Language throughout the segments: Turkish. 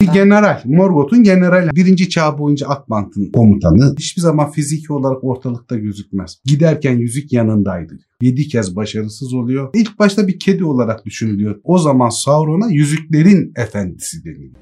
Bir general, Morgoth'un generali. Birinci çağ boyunca Akbant'ın komutanı. Hiçbir zaman fiziki olarak ortalıkta gözükmez. Giderken yüzük yanındaydı. Yedi kez başarısız oluyor. İlk başta bir kedi olarak düşünülüyor. O zaman Sauron'a yüzüklerin efendisi deniliyor.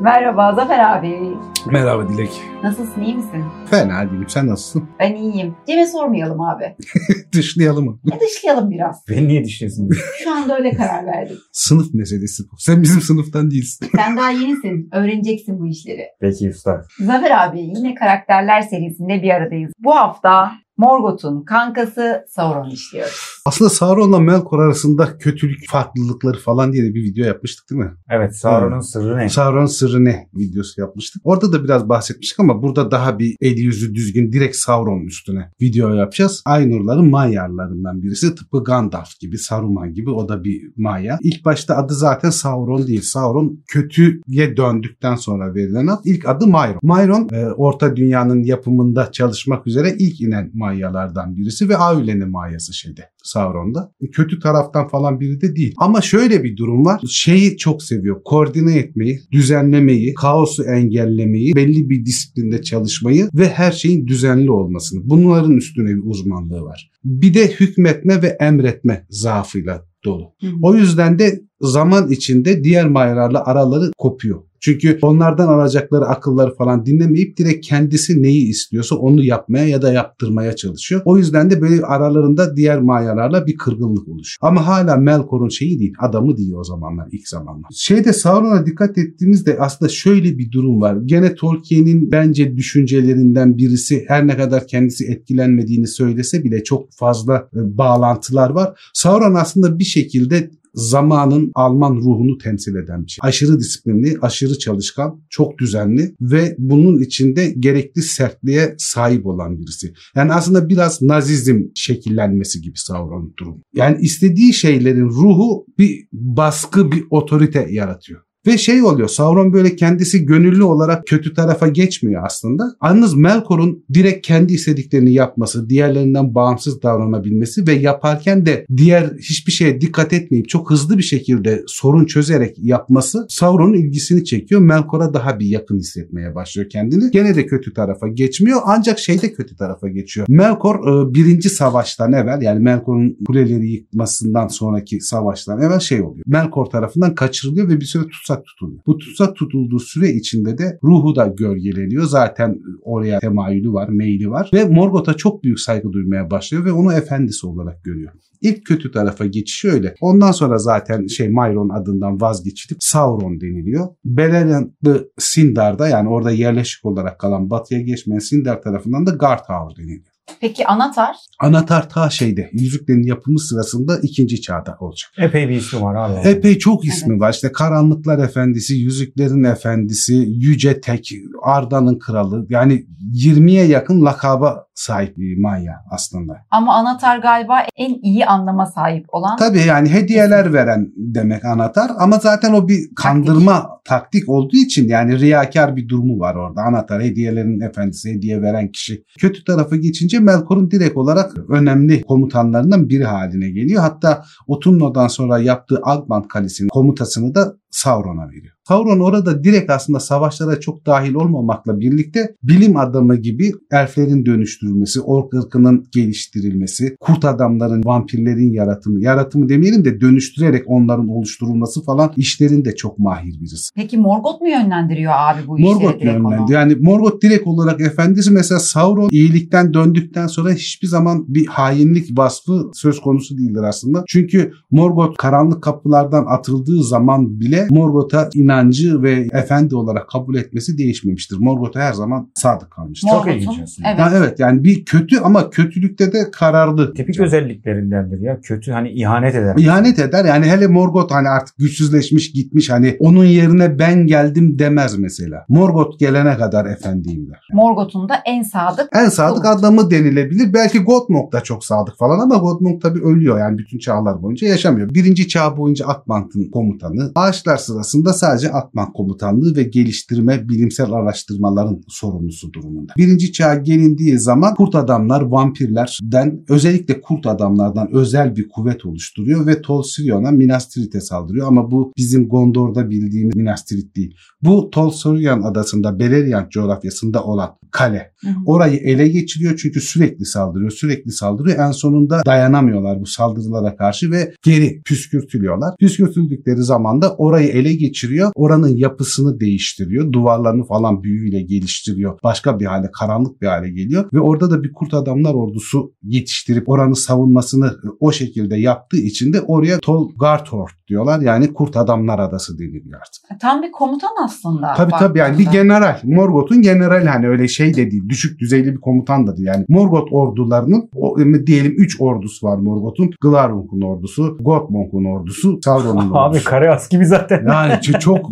Merhaba Zafer abi. Merhaba Dilek. Nasılsın iyi misin? Fena değilim. Sen nasılsın? Ben iyiyim. Cem'e sormayalım abi. Dışlayalım mı? E dışlayalım biraz. Beni niye düşünüyorsun? Şu anda öyle karar verdik. Sınıf meselesi bu. Sen bizim sınıftan değilsin. Sen daha yenisin. Öğreneceksin bu işleri. Peki usta. Zafer abi yine karakterler serisinde bir aradayız. Bu hafta Morgoth'un kankası Sauron işliyoruz. Aslında Sauron'la Melkor arasında kötülük farklılıkları falan diye de bir video yapmıştık değil mi? Evet Sauron'un sırrı ne? Sauron sırrı ne videosu yapmıştık. Orada da biraz bahsetmiştik ama burada daha bir eli yüzü düzgün direkt Sauron'un üstüne video yapacağız. Aynurların Manyarlarından birisi tıpkı Gandalf gibi, Saruman gibi o da bir Maya. İlk başta adı zaten Sauron değil. Sauron kötüye döndükten sonra verilen ad. İlk adı Myron. Myron e, Orta Dünya'nın yapımında çalışmak üzere ilk inen Mayalardan birisi ve Aule'nin Mayası şeyde Sauron'da. Kötü taraftan falan biri de değil. Ama şöyle bir durum var. Şeyi çok seviyor. Koordine etmeyi, düzenlemeyi, kaosu engellemeyi, belli bir disiplinde çalışmayı ve her şeyin düzenli olmasını. Bunların üstüne bir uzmanlığı var. Bir de hükmetme ve emretme zaafıyla dolu. Hı hı. O yüzden de zaman içinde diğer mayalarla araları kopuyor. Çünkü onlardan alacakları akılları falan dinlemeyip direkt kendisi neyi istiyorsa onu yapmaya ya da yaptırmaya çalışıyor. O yüzden de böyle aralarında diğer mayalarla bir kırgınlık oluşuyor. Ama hala Melkor'un şeyi değil, adamı değil o zamanlar, ilk zamanlar. Şeyde Sauron'a dikkat ettiğimizde aslında şöyle bir durum var. Gene Tolkien'in bence düşüncelerinden birisi her ne kadar kendisi etkilenmediğini söylese bile çok fazla e, bağlantılar var. Sauron aslında bir şekilde zamanın Alman ruhunu temsil eden bir şey. Aşırı disiplinli, aşırı çalışkan, çok düzenli ve bunun içinde gerekli sertliğe sahip olan birisi. Yani aslında biraz nazizm şekillenmesi gibi Sauron durum. Yani istediği şeylerin ruhu bir baskı, bir otorite yaratıyor. Ve şey oluyor Sauron böyle kendisi gönüllü olarak kötü tarafa geçmiyor aslında. Yalnız Melkor'un direkt kendi istediklerini yapması, diğerlerinden bağımsız davranabilmesi ve yaparken de diğer hiçbir şeye dikkat etmeyip çok hızlı bir şekilde sorun çözerek yapması Sauron'un ilgisini çekiyor. Melkor'a daha bir yakın hissetmeye başlıyor kendini. Gene de kötü tarafa geçmiyor ancak şeyde kötü tarafa geçiyor. Melkor e, birinci savaştan evvel yani Melkor'un kuleleri yıkmasından sonraki savaştan evvel şey oluyor. Melkor tarafından kaçırılıyor ve bir süre tutsak tutuluyor. Bu tutsak tutulduğu süre içinde de ruhu da gölgeleniyor. Zaten oraya temayülü var, meyli var ve Morgoth'a çok büyük saygı duymaya başlıyor ve onu efendisi olarak görüyor. İlk kötü tarafa geçiş öyle. Ondan sonra zaten şey Myron adından vazgeçilip Sauron deniliyor. Beleriand'lı Sindar'da yani orada yerleşik olarak kalan batıya geçmeyen Sindar tarafından da Garthaur deniliyor. Peki Anatar? Anahtar ta şeyde yüzüklerin yapımı sırasında ikinci çağda olacak. Epey bir ismi var abi. Epey çok ismi var. İşte Karanlıklar Efendisi, Yüzüklerin Efendisi, Yüce Tek, Arda'nın Kralı. Yani 20'ye yakın lakaba sahip bir Maya aslında. Ama Anatar galiba en iyi anlama sahip olan. Tabii yani hediyeler veren demek anahtar ama zaten o bir kandırma taktik, olduğu için yani riyakar bir durumu var orada. Anahtar hediyelerin efendisi, hediye veren kişi. Kötü tarafa geçince Melkor'un direkt olarak önemli komutanlarından biri haline geliyor. Hatta Otumno'dan sonra yaptığı Agmant Kalesi'nin komutasını da Sauron'a veriyor. Sauron orada direkt aslında savaşlara çok dahil olmamakla birlikte bilim adamı gibi elflerin dönüştürülmesi, ork ırkının geliştirilmesi, kurt adamların, vampirlerin yaratımı, yaratımı demeyelim de dönüştürerek onların oluşturulması falan işlerinde çok mahir birisi. Peki Morgoth mu yönlendiriyor abi bu işleri Morgoth direkt onu? yönlendi. Yani Morgoth direkt olarak efendisi mesela Sauron iyilikten döndükten sonra hiçbir zaman bir hainlik vasfı söz konusu değildir aslında. Çünkü Morgoth karanlık kapılardan atıldığı zaman bile Morgoth'a inancı ve efendi olarak kabul etmesi değişmemiştir. Morgoth'a her zaman sadık kalmıştır. Çok ilginç aslında. Evet. Yani evet yani bir kötü ama kötülükte de kararlı. Tipik özelliklerindendir ya. Kötü hani ihanet eder. İhanet eder yani hele Morgoth hani artık güçsüzleşmiş gitmiş hani onun yerine ben geldim demez mesela. Morgoth gelene kadar efendiyim der. Morgoth'un da en sadık En sadık Kul. adamı denilebilir. Belki Godmog da çok sadık falan ama Godmog tabii ölüyor yani bütün çağlar boyunca yaşamıyor. Birinci çağ boyunca Akbant'ın komutanı. Ağaçlar savaşlar sırasında sadece Atman komutanlığı ve geliştirme bilimsel araştırmaların sorumlusu durumunda. Birinci çağa gelindiği zaman kurt adamlar vampirlerden özellikle kurt adamlardan özel bir kuvvet oluşturuyor ve Tol Sirion'a Minas Tirith'e saldırıyor ama bu bizim Gondor'da bildiğimiz Minas Tirith değil. Bu Tol Sirion adasında Beleriand coğrafyasında olan kale. Hı hı. Orayı ele geçiriyor çünkü sürekli saldırıyor, sürekli saldırıyor. En sonunda dayanamıyorlar bu saldırılara karşı ve geri püskürtülüyorlar. Püskürtüldükleri zaman da orayı ele geçiriyor. Oranın yapısını değiştiriyor. Duvarlarını falan büyüyle geliştiriyor. Başka bir hale, karanlık bir hale geliyor. Ve orada da bir kurt adamlar ordusu yetiştirip oranın savunmasını o şekilde yaptığı için de oraya Tol Garthort diyorlar. Yani kurt adamlar adası deniliyor artık. Tam bir komutan aslında. Tabii tabii yani bir general. Morgoth'un general hani öyle şey de değil. Düşük düzeyli bir komutan da değil. Yani Morgoth ordularının o, diyelim 3 ordusu var Morgoth'un. Glarung'un ordusu, Gothmong'un ordusu, Sauron'un Abi ordusu. kare as gibi zaten. Yani ç- çok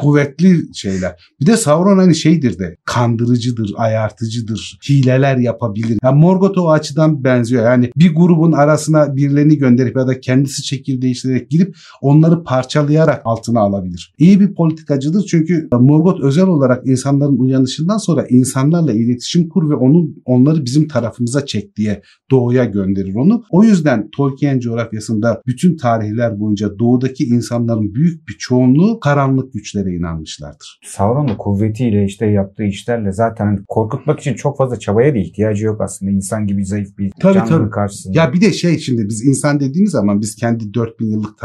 kuvvetli şeyler. Bir de Sauron hani şeydir de kandırıcıdır, ayartıcıdır, hileler yapabilir. Yani Morgoth o açıdan benziyor. Yani bir grubun arasına birilerini gönderip ya da kendisi şekil değiştirerek girip onları parçalayarak altına alabilir. İyi bir politikacıdır çünkü Morgoth özel olarak insanların uyanışından sonra insanlarla iletişim kur ve onun onları bizim tarafımıza çek diye doğuya gönderir onu. O yüzden Tolkien coğrafyasında bütün tarihler boyunca doğudaki insanların büyük bir çoğunluğu karanlık güçlere inanmışlardır. Sauron da kuvvetiyle işte yaptığı işlerle zaten korkutmak için çok fazla çabaya da ihtiyacı yok aslında. İnsan gibi zayıf bir Tabii, canlının tabii. karşısında. Ya bir de şey şimdi biz insan dediğimiz zaman biz kendi 4000 yıllık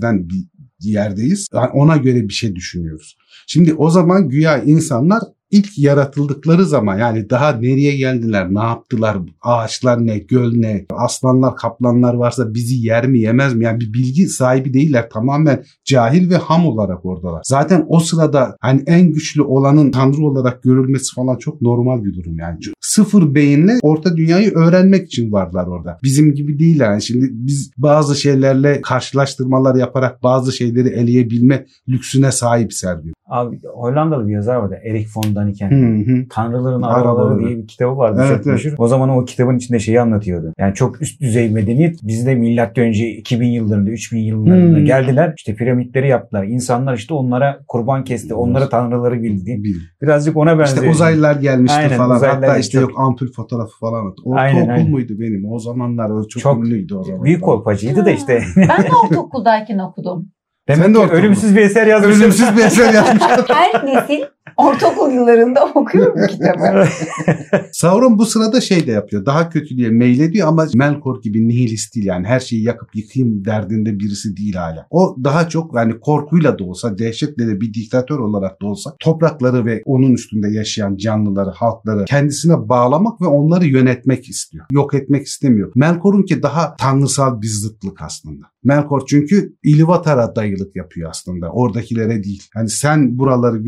tarihimizden bir yerdeyiz. Yani ona göre bir şey düşünüyoruz. Şimdi o zaman güya insanlar ilk yaratıldıkları zaman yani daha nereye geldiler, ne yaptılar, ağaçlar ne, göl ne, aslanlar, kaplanlar varsa bizi yer mi yemez mi? Yani bir bilgi sahibi değiller. Tamamen cahil ve ham olarak oradalar. Zaten o sırada hani en güçlü olanın tanrı olarak görülmesi falan çok normal bir durum yani. Sıfır beyinle orta dünyayı öğrenmek için varlar orada. Bizim gibi değil yani. Şimdi biz bazı şeylerle karşılaştırmalar yaparak bazı şeyleri eleyebilme lüksüne sahip Sergio. Abi Hollandalı bir yazar vardı. Erik von Daniken. Hı hı. Tanrıların Arabaları. Arabaları diye bir kitabı vardı. Evet, çok evet. meşhur. O zaman o kitabın içinde şeyi anlatıyordu. Yani çok üst düzey medeniyet bizde milattan önce 2000 yıllarında 3000 yıllarında Hmm. geldiler. İşte piramitleri yaptılar. İnsanlar işte onlara kurban kesti. Onlara tanrıları bildi. Bil. Birazcık ona benziyor. İşte uzaylılar gelmişti Aynen, falan. uzaylılar Hatta işte yok ampul fotoğrafı falan. attı. Aynen, Ortaokul aynen. muydu benim? O zamanlar o çok, Çok ünlüydü o zaman. Büyük kolpacıydı da işte. Ben de ortaokuldayken okudum. Demek Sen de ki ortaokul. ölümsüz bir eser yazmış. Ölümsüz bir eser yazmış. Her nesil ortaokul yıllarında okuyor bu kitabı. Sauron bu sırada şey de yapıyor. Daha kötülüğe meylediyor ama Melkor gibi nihilist değil yani. Her şeyi yakıp yıkayım derdinde birisi değil hala. O daha çok yani korkuyla da olsa, dehşetle de bir diktatör olarak da olsa toprakları ve onun üstünde yaşayan canlıları, halkları kendisine bağlamak ve onları yönetmek istiyor. Yok etmek istemiyor. Melkor'unki daha tanrısal bir zıtlık aslında. Melkor çünkü İlivatar'a dayılık yapıyor aslında. Oradakilere değil. Yani sen buraları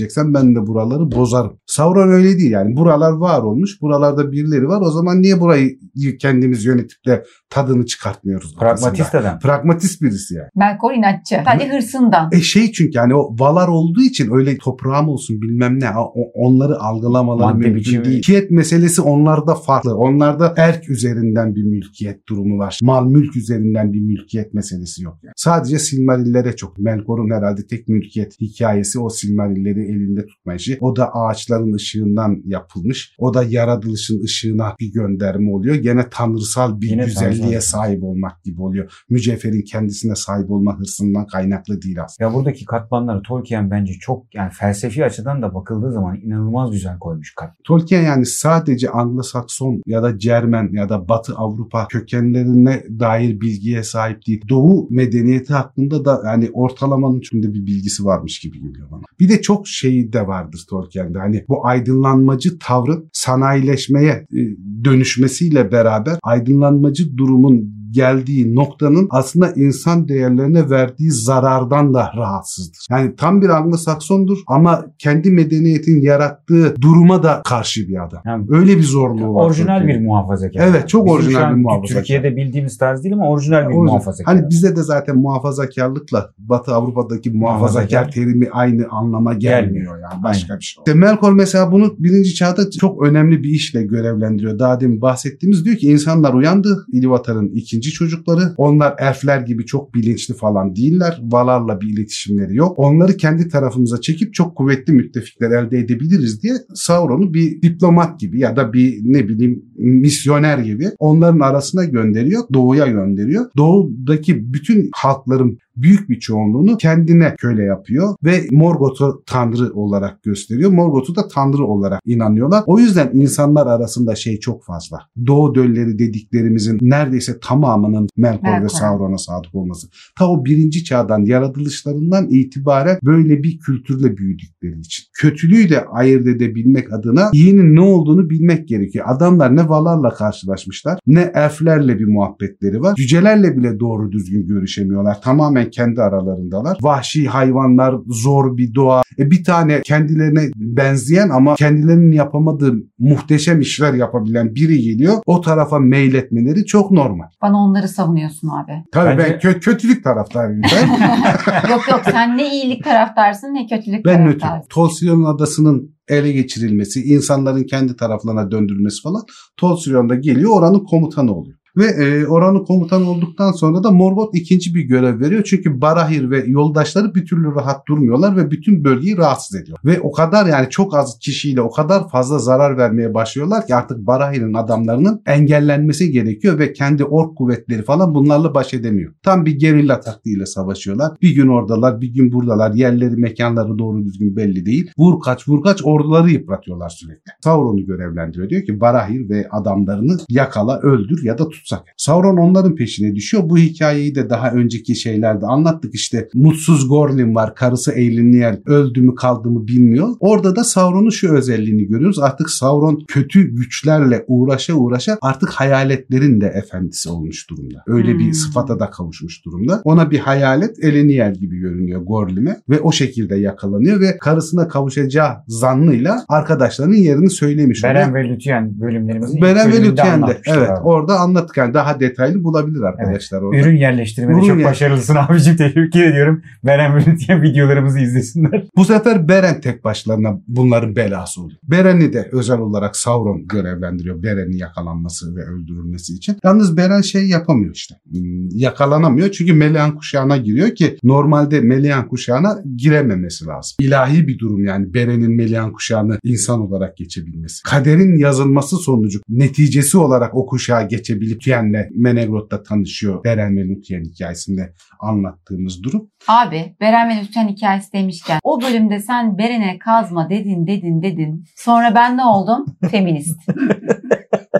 güzelleştireceksen ben de buraları bozarım. Sauron öyle değil yani. Buralar var olmuş. Buralarda birileri var. O zaman niye burayı kendimiz yönetip de tadını çıkartmıyoruz? Pragmatist aslında? adam. Pragmatist birisi yani. Melkor inatçı. Sadece hırsından. E şey çünkü yani o valar olduğu için öyle toprağım olsun bilmem ne onları algılamaları Madde mümkün biçimi. değil. Mülkiyet meselesi onlarda farklı. Onlarda erk üzerinden bir mülkiyet durumu var. Mal mülk üzerinden bir mülkiyet meselesi yok yani. Sadece Silmarillere çok. Melkor'un herhalde tek mülkiyet hikayesi o Silmarilleri elinde tutma işi. O da ağaçların ışığından yapılmış. O da yaratılışın ışığına bir gönderme oluyor. Gene tanrısal bir Yine güzelliğe tanrısal. sahip olmak gibi oluyor. Mücevherin kendisine sahip olma hırsından kaynaklı değil aslında. Ya buradaki katmanları Tolkien bence çok yani felsefi açıdan da bakıldığı zaman inanılmaz güzel koymuş kat. Tolkien yani sadece Anglo-Sakson ya da Cermen ya da Batı Avrupa kökenlerine dair bilgiye sahip değil. Doğu medeniyeti hakkında da yani ortalamanın içinde bir bilgisi varmış gibi geliyor bana. Bir de çok şey de vardır Tolkien'de. Hani bu aydınlanmacı tavrın sanayileşmeye e, dönüşmesiyle beraber aydınlanmacı durumun geldiği noktanın aslında insan değerlerine verdiği zarardan da rahatsızdır. Yani tam bir Anglo-Saksondur ama kendi medeniyetin yarattığı duruma da karşı bir adam. Yani Öyle bir zorluğu var. orijinal bir muhafazakar. Evet, çok Bizim orijinal bir muhafazakar. Türkiye'de bildiğimiz tarz değil ama orijinal bir Orijinal. muhafazakar. Hani bizde de zaten muhafazakarlıkla Batı Avrupa'daki muhafazakar Muhafazakar. terimi aynı anlama gelmiyor Gelmiyor. yani. Başka bir şey. İşte Melkor mesela bunu birinci çağda çok önemli bir işle görevlendiriyor. Daha demin bahsettiğimiz diyor ki insanlar uyandı. İlivatar'ın ikinci ikinci çocukları. Onlar elfler gibi çok bilinçli falan değiller. Valarla bir iletişimleri yok. Onları kendi tarafımıza çekip çok kuvvetli müttefikler elde edebiliriz diye Sauron'u bir diplomat gibi ya da bir ne bileyim misyoner gibi onların arasına gönderiyor. Doğuya gönderiyor. Doğudaki bütün halkların büyük bir çoğunluğunu kendine köle yapıyor ve Morgoth'u tanrı olarak gösteriyor. Morgoth'u da tanrı olarak inanıyorlar. O yüzden insanlar arasında şey çok fazla. Doğu dölleri dediklerimizin neredeyse tamamının Melkor ve Melkor. Sauron'a sadık olması. Ta o birinci çağdan yaratılışlarından itibaren böyle bir kültürle büyüdükleri için. Kötülüğü de ayırt edebilmek adına iyinin ne olduğunu bilmek gerekiyor. Adamlar ne valarla karşılaşmışlar ne elflerle bir muhabbetleri var. Cücelerle bile doğru düzgün görüşemiyorlar. Tamamen kendi aralarındalar. Vahşi hayvanlar, zor bir doğa. E bir tane kendilerine benzeyen ama kendilerinin yapamadığı muhteşem işler yapabilen biri geliyor. O tarafa meyletmeleri çok normal. Bana onları savunuyorsun abi. Tabii Bence- ben kö- kötülük taraftarıyım. Ben, yok yok sen ne iyilik taraftarsın ne kötülük ben nötrüm. taraftarsın. Tolsiyon'un adasının ele geçirilmesi, insanların kendi taraflarına döndürülmesi falan Tolsiyon da geliyor oranın komutanı oluyor. Ve e, oranın komutanı olduktan sonra da Morgoth ikinci bir görev veriyor. Çünkü Barahir ve yoldaşları bir türlü rahat durmuyorlar ve bütün bölgeyi rahatsız ediyor. Ve o kadar yani çok az kişiyle o kadar fazla zarar vermeye başlıyorlar ki artık Barahir'in adamlarının engellenmesi gerekiyor ve kendi ork kuvvetleri falan bunlarla baş edemiyor. Tam bir gerilla taktiğiyle savaşıyorlar. Bir gün oradalar, bir gün buradalar. Yerleri, mekanları doğru düzgün belli değil. Vur kaç vur kaç orduları yıpratıyorlar sürekli. Sauron'u görevlendiriyor. Diyor ki Barahir ve adamlarını yakala, öldür ya da tutsak. Sauron onların peşine düşüyor. Bu hikayeyi de daha önceki şeylerde anlattık. İşte mutsuz Gorlin var. Karısı Eyliniel öldü mü kaldı mı bilmiyor. Orada da Sauron'un şu özelliğini görüyoruz. Artık Sauron kötü güçlerle uğraşa uğraşa artık hayaletlerin de efendisi olmuş durumda. Öyle bir Hmm. sıfata da kavuşmuş durumda. Ona bir hayalet Eleniel gibi görünüyor Gorlim'e ve o şekilde yakalanıyor ve karısına kavuşacağı zannıyla arkadaşlarının yerini söylemiş. Beren ve Lütyen bölümlerimizin Beren ve Lütyen'de. Evet. Orada anlattık. Yani daha detaylı bulabilir arkadaşlar orada. Ürün yerleştirmede Ürün çok yer- başarılısın abicim. Teşekkür ediyorum. Beren Lütyen videolarımızı izlesinler. Bu sefer Beren tek başlarına bunların belası oluyor. Beren'i de özel olarak Sauron görevlendiriyor. Beren'in yakalanması ve öldürülmesi için. Yalnız Beren şey yapamıyor işte. Hmm, Yakalanamıyor çünkü Melian kuşağına giriyor ki normalde Melian kuşağına girememesi lazım. İlahi bir durum yani Beren'in Melian kuşağını insan olarak geçebilmesi. Kaderin yazılması sonucu neticesi olarak o kuşağa geçebilip Lütyen'le Menegroth'ta tanışıyor. Beren ve Lütyen hikayesinde anlattığımız durum. Abi Beren ve Lütfen hikayesi demişken o bölümde sen Beren'e kazma dedin dedin dedin. Sonra ben ne oldum? Feminist.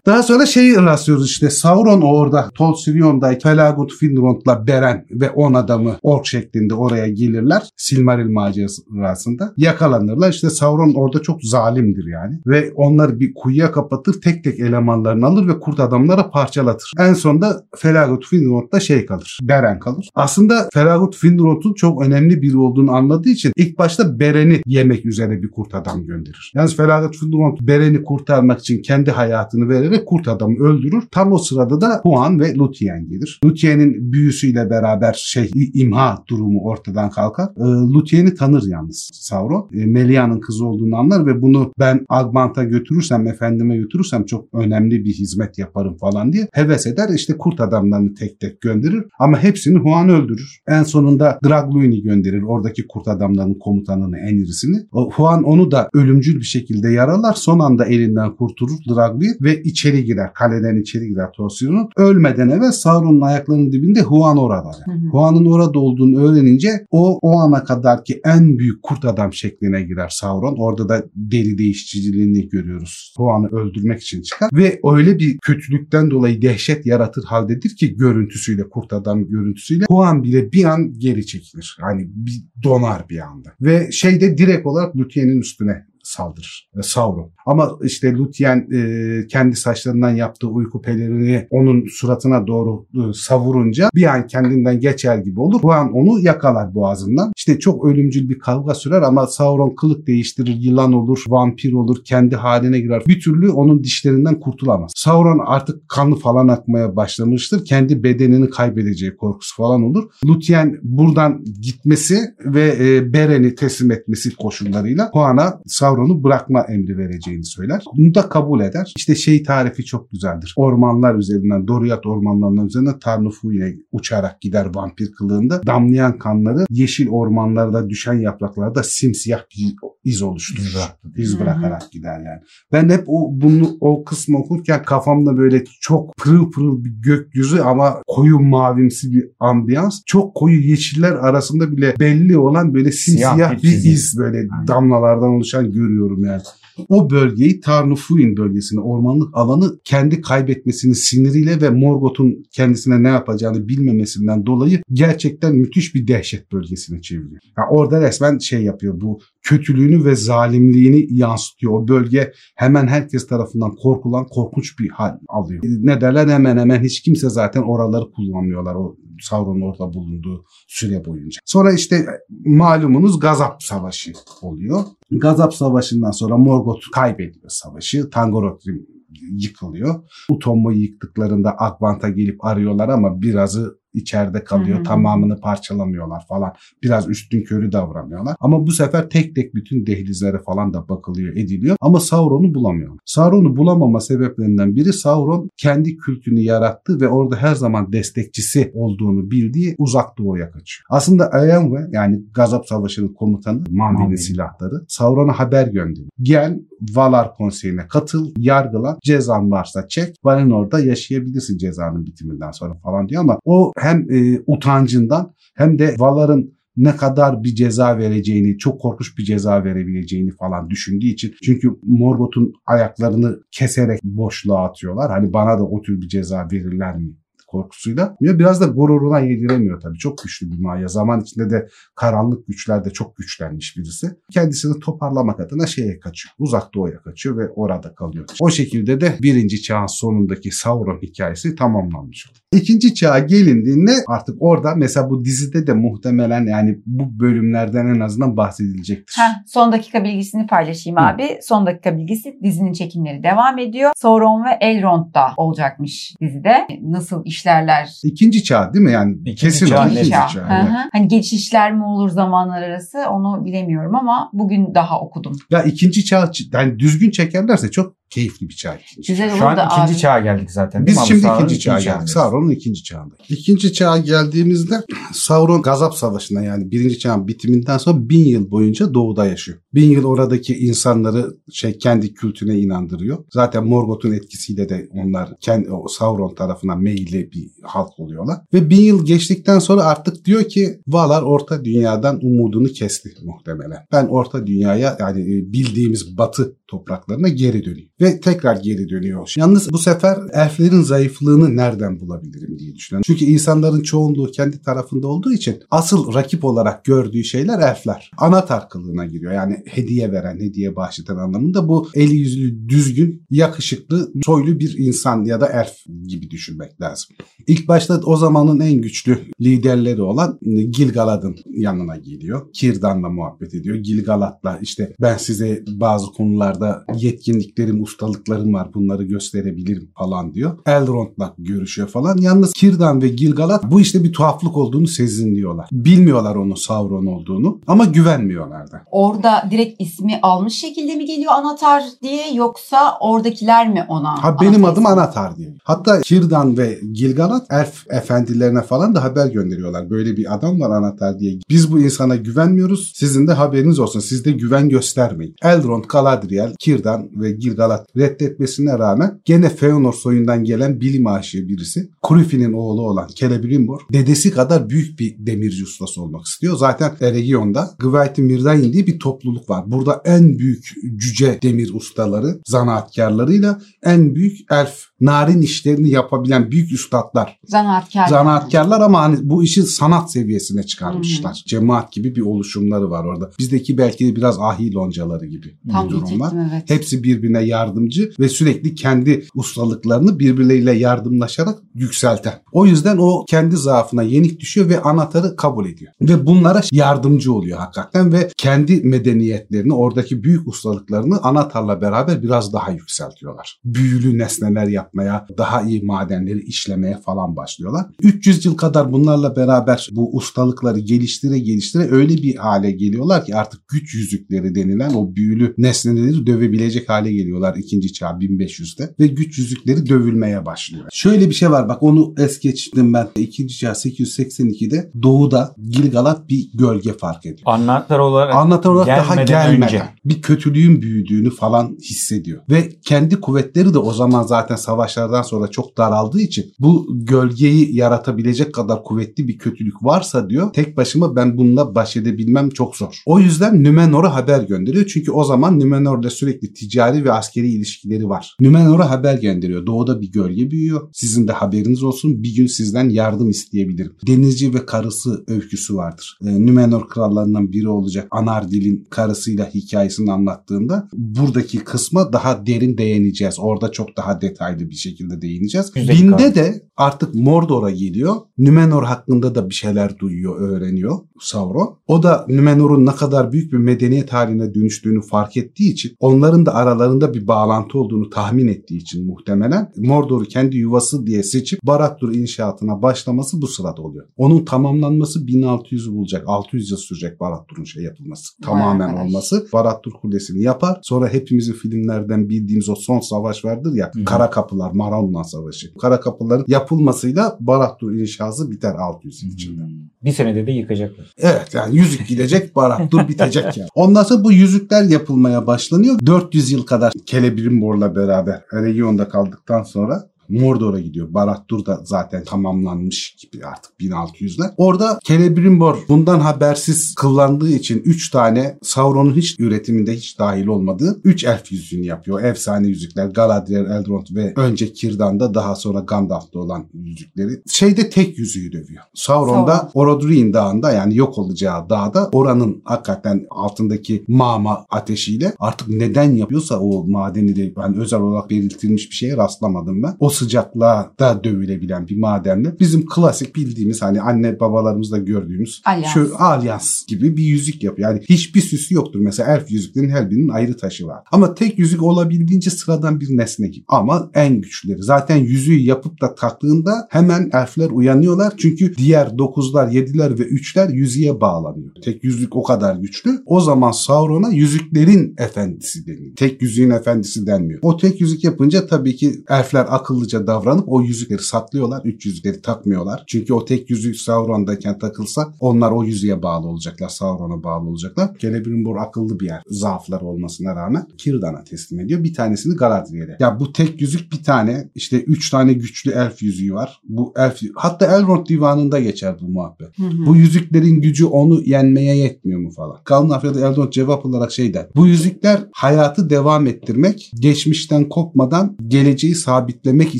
Daha sonra şeyi rastlıyoruz işte Sauron orada Tol Sirion'da Felagut Finrond'la Beren ve 10 adamı ork şeklinde oraya gelirler. Silmaril macerasında yakalanırlar. İşte Sauron orada çok zalimdir yani. Ve onları bir kuyuya kapatır tek tek elemanlarını alır ve kurt adamlara parçalatır. En sonunda Felagut Finrond'da şey kalır. Beren kalır. Aslında Felagut Finrond'un çok önemli biri olduğunu anladığı için ilk başta Beren'i yemek üzere bir kurt adam gönderir. Yalnız Felagut Finrond Beren'i kurtarmak için kendi hayatını vererek kurt adamı öldürür. Tam o sırada da Huan ve Lúthien gelir. Lúthien'in büyüsüyle beraber şey imha durumu ortadan kalkar. E, Lúthien'i tanır yalnız Sauron. E, Melia'nın kızı olduğunu anlar ve bunu ben Agbant'a götürürsem, efendime götürürsem çok önemli bir hizmet yaparım falan diye heves eder. İşte kurt adamlarını tek tek gönderir ama hepsini Huan öldürür. En sonunda Dragluin'i gönderir. Oradaki kurt adamlarının komutanını, en irisini. O, Huan onu da ölümcül bir şekilde yaralar. Son anda elinden kurtulur Dragluin ve içeri girer. Kaleden içeri girer Tolsir'in. Ölmeden evvel Sauron'un ayaklarının dibinde Huan orada. Huan'ın orada olduğunu öğrenince o o ana kadarki en büyük kurt adam şekline girer Sauron. Orada da deli değişiciliğini görüyoruz. Huan'ı öldürmek için çıkar ve öyle bir kötülükten dolayı dehşet yaratır haldedir ki görüntüsüyle kurt adam görüntüsüyle Huan bile bir an geri çekilir. Hani bir donar bir anda. Ve şeyde direkt olarak Lúthien'in üstüne saldırır. E, Sauron. Ama işte Lúthien e, kendi saçlarından yaptığı uyku pelerini onun suratına doğru e, savurunca bir an kendinden geçer gibi olur. Huan onu yakalar boğazından. İşte çok ölümcül bir kavga sürer ama Sauron kılık değiştirir, yılan olur, vampir olur, kendi haline girer. Bir türlü onun dişlerinden kurtulamaz. Sauron artık kanı falan akmaya başlamıştır. Kendi bedenini kaybedeceği korkusu falan olur. Lúthien buradan gitmesi ve e, Beren'i teslim etmesi koşullarıyla Huan'a Sauron Sauron'u bırakma emri vereceğini söyler. Bunu da kabul eder. İşte şey tarifi çok güzeldir. Ormanlar üzerinden, Doriath ormanlarının üzerinden Tarnufu'ya uçarak gider vampir kılığında. Damlayan kanları yeşil ormanlarda düşen yapraklarda simsiyah bir iz oluşturur. İz bırakarak gider yani. Ben hep o bunu o kısmı okurken kafamda böyle çok pırıl pırıl bir gökyüzü ama koyu mavimsi bir ambiyans. Çok koyu yeşiller arasında bile belli olan böyle simsiyah Siyah bir, bir iz böyle Aynen. damlalardan oluşan görüyorum yani. O bölgeyi Tarnufuin bölgesini, ormanlık alanı kendi kaybetmesinin siniriyle ve Morgoth'un kendisine ne yapacağını bilmemesinden dolayı gerçekten müthiş bir dehşet bölgesine çeviriyor. Yani orada resmen şey yapıyor bu kötülüğünü ve zalimliğini yansıtıyor. O bölge hemen herkes tarafından korkulan korkunç bir hal alıyor. Ne derler hemen hemen hiç kimse zaten oraları kullanmıyorlar o Sauron'un orada bulunduğu süre boyunca. Sonra işte malumunuz Gazap Savaşı oluyor. Gazap Savaşı'ndan sonra Morgoth kaybediyor savaşı. Tangorothrim yıkılıyor. Utommo'yu yıktıklarında Akbant'a gelip arıyorlar ama birazı içeride kalıyor. Hı hı. Tamamını parçalamıyorlar falan. Biraz üstün körü davranıyorlar. Ama bu sefer tek tek bütün dehlizlere falan da bakılıyor, ediliyor. Ama Sauron'u bulamıyor. Sauron'u bulamama sebeplerinden biri Sauron kendi kültünü yarattı ve orada her zaman destekçisi olduğunu bildiği uzak doğuya kaçıyor. Aslında Eowyn yani Gazap Savaşı'nın komutanı Manwë. silahları Sauron'a haber gönderiyor. Gel Valar konseyine katıl, yargılan, cezan varsa çek, Valinor'da yaşayabilirsin cezanın bitiminden sonra falan diyor ama o hem e, utancından hem de Valar'ın ne kadar bir ceza vereceğini, çok korkunç bir ceza verebileceğini falan düşündüğü için. Çünkü Morgoth'un ayaklarını keserek boşluğa atıyorlar. Hani bana da o tür bir ceza verirler mi? korkusuyla. Biraz da gururuna yediremiyor tabii. Çok güçlü bir maya. Zaman içinde de karanlık güçlerde çok güçlenmiş birisi. Kendisini toparlamak adına şeye kaçıyor. Uzak doğuya kaçıyor ve orada kalıyor. O şekilde de birinci çağın sonundaki Sauron hikayesi tamamlanmış oluyor. İkinci çağa gelindiğinde artık orada mesela bu dizide de muhtemelen yani bu bölümlerden en azından bahsedilecektir. Heh, son dakika bilgisini paylaşayım Hı. abi. Son dakika bilgisi dizinin çekimleri devam ediyor. Sauron ve Elrond da olacakmış dizide. Nasıl işlerler? İkinci çağ değil mi? Yani İkinci kesin çağ, ikinci Çağ. çağ. Hı. Hani geçişler mi olur zamanlar arası onu bilemiyorum ama bugün daha okudum. Ya ikinci çağ yani düzgün çekerlerse çok keyifli bir çağ. Güzel Şu an da ikinci abi. çağa geldik zaten. Biz şimdi Sauron'un ikinci çağa geldik. çağındayız. Sauron'un ikinci çağında. İkinci çağa geldiğimizde Sauron Gazap Savaşı'na yani birinci çağın bitiminden sonra bin yıl boyunca doğuda yaşıyor. Bin yıl oradaki insanları şey kendi kültüne inandırıyor. Zaten Morgoth'un etkisiyle de onlar kendi o Sauron tarafına meyilli bir halk oluyorlar. Ve bin yıl geçtikten sonra artık diyor ki Valar Orta Dünya'dan umudunu kesti muhtemelen. Ben Orta Dünya'ya yani e, bildiğimiz batı topraklarına geri dönüyor. Ve tekrar geri dönüyor. Yalnız bu sefer elflerin zayıflığını nereden bulabilirim diye düşünüyorum. Çünkü insanların çoğunluğu kendi tarafında olduğu için asıl rakip olarak gördüğü şeyler elfler. Anatar kılığına giriyor. Yani hediye veren, hediye bahşeden anlamında bu eli yüzlü, düzgün, yakışıklı, soylu bir insan ya da elf gibi düşünmek lazım. İlk başta o zamanın en güçlü liderleri olan Gilgalad'ın yanına geliyor. Kirdan'la muhabbet ediyor. Gilgalad'la işte ben size bazı konularda yetkinliklerim, ustalıklarım var bunları gösterebilirim falan diyor. Elrond'la görüşüyor falan. Yalnız Kirdan ve Gilgalad bu işte bir tuhaflık olduğunu sezinliyorlar. Bilmiyorlar onun Sauron olduğunu ama güvenmiyorlar da. Orada direkt ismi almış şekilde mi geliyor Anatar diye yoksa oradakiler mi ona? Ha benim Anatar adım ismi? Anatar diye. Hatta Kirdan ve Gilgalad elf efendilerine falan da haber gönderiyorlar. Böyle bir adam var Anatar diye. Biz bu insana güvenmiyoruz. Sizin de haberiniz olsun. Siz de güven göstermeyin. Elrond, Galadriel, Kirdan ve Gilgalad reddetmesine rağmen gene Feanor soyundan gelen bilim aşığı birisi. Kurufi'nin oğlu olan Celebrimbor dedesi kadar büyük bir demirci ustası olmak istiyor. Zaten Eregion'da Gwaiti Mirdain diye bir topluluk var. Burada en büyük cüce demir ustaları, zanaatkarlarıyla en büyük elf, narin işlerini yapabilen büyük üstadlar. Zanaatkar. Zanaatkarlar ama hani bu işi sanat seviyesine çıkarmışlar. Cemaat gibi bir oluşumları var orada. Bizdeki belki biraz ahi loncaları gibi Tam bir durum var. evet. Hepsi birbirine yardımcı ve sürekli kendi ustalıklarını birbirleriyle yardımlaşarak yükselten. O yüzden o kendi zaafına yenik düşüyor ve anahtarı kabul ediyor. Ve bunlara yardımcı oluyor hakikaten ve kendi medeniyetlerini, oradaki büyük ustalıklarını anahtarla beraber biraz daha yükseltiyorlar. Büyülü nesneler yapma yapmaya, daha iyi madenleri işlemeye falan başlıyorlar. 300 yıl kadar bunlarla beraber bu ustalıkları geliştire geliştire öyle bir hale geliyorlar ki artık güç yüzükleri denilen o büyülü nesneleri dövebilecek hale geliyorlar ikinci çağ 1500'te ve güç yüzükleri dövülmeye başlıyor. Şöyle bir şey var bak onu es geçtim ben. ikinci çağ 882'de doğuda Gilgalat bir gölge fark ediyor. Anahtar olarak Anlatan olarak daha gelmeden gelmeden önce. bir kötülüğün büyüdüğünü falan hissediyor. Ve kendi kuvvetleri de o zaman zaten savaşlardan sonra çok daraldığı için bu gölgeyi yaratabilecek kadar kuvvetli bir kötülük varsa diyor tek başıma ben bununla baş edebilmem çok zor. O yüzden Nümenor'a haber gönderiyor. Çünkü o zaman Nümenor'la sürekli ticari ve askeri ilişkileri var. Nümenor'a haber gönderiyor. Doğuda bir gölge büyüyor. Sizin de haberiniz olsun. Bir gün sizden yardım isteyebilirim. Denizci ve karısı öyküsü vardır. Ee, Nümenor krallarından biri olacak Anardil'in karısıyla hikayesini anlattığında buradaki kısma daha derin değineceğiz. Orada çok daha detaylı bir şekilde değineceğiz. Güzel Binde de artık Mordor'a geliyor. Nümenor hakkında da bir şeyler duyuyor, öğreniyor Sauron. O da Nümenor'un ne kadar büyük bir medeniyet haline dönüştüğünü fark ettiği için onların da aralarında bir bağlantı olduğunu tahmin ettiği için muhtemelen Mordor'u kendi yuvası diye seçip Barad-dûr inşaatına başlaması bu sırada oluyor. Onun tamamlanması 1600'ü bulacak. 600 yıl sürecek Barad-dûr'un şey yapılması. Vay Tamamen arkadaş. olması. Barad-dûr Kulesi'ni yapar. Sonra hepimizin filmlerden bildiğimiz o son savaş vardır ya. Hı. Kara Kapılar, Marallan Savaşı. Kara Kapıların yapılmasıyla Barad-dûr inşası biter 600 yıl içinde. Hmm. Bir senede de yıkacaklar. Evet yani yüzük gidecek Barad-dûr bitecek yani. Ondan sonra bu yüzükler yapılmaya başlanıyor. 400 yıl kadar Celebrimbor'la beraber Eregion'da kaldıktan sonra Mordor'a gidiyor. Barad-dûr da zaten tamamlanmış gibi artık 1600'ler. Orada Celebrimbor bundan habersiz kıllandığı için 3 tane Sauron'un hiç üretiminde hiç dahil olmadığı 3 elf yüzüğünü yapıyor. Efsane yüzükler Galadriel, Elrond ve önce Círdan'da daha sonra Gandalf'ta olan yüzükleri. Şeyde tek yüzüğü dövüyor. Sauron'da Sauron. Orodruin Dağı'nda yani yok olacağı dağda oranın hakikaten altındaki mağma ateşiyle artık neden yapıyorsa o madeni de ben özel olarak belirtilmiş bir şeye rastlamadım ben. O sıcaklığa da dövülebilen bir madenle bizim klasik bildiğimiz hani anne babalarımızda gördüğümüz Alyans. şu alyans gibi bir yüzük yapıyor. Yani hiçbir süsü yoktur. Mesela elf yüzüklerin her birinin ayrı taşı var. Ama tek yüzük olabildiğince sıradan bir nesne gibi. Ama en güçlüleri. Zaten yüzüğü yapıp da taktığında hemen elfler uyanıyorlar. Çünkü diğer dokuzlar, yediler ve üçler yüzüğe bağlanıyor. Tek yüzük o kadar güçlü. O zaman Sauron'a yüzüklerin efendisi deniyor. Tek yüzüğün efendisi denmiyor. O tek yüzük yapınca tabii ki elfler akıllıca davranıp o yüzükleri saklıyorlar. Üç yüzükleri takmıyorlar. Çünkü o tek yüzük Sauron'dayken takılsa onlar o yüzüğe bağlı olacaklar. Sauron'a bağlı olacaklar. Celebrimbor akıllı bir yer. Zaafları olmasına rağmen Círdan'a teslim ediyor. Bir tanesini Galadriel'e. Ya bu tek yüzük bir tane işte üç tane güçlü elf yüzüğü var. Bu elf hatta Elrond divanında geçer bu muhabbet. Hı hı. Bu yüzüklerin gücü onu yenmeye yetmiyor mu falan. Kalın Afrika'da Elrond cevap olarak şey der. Bu yüzükler hayatı devam ettirmek, geçmişten kopmadan geleceği sabitlemek için,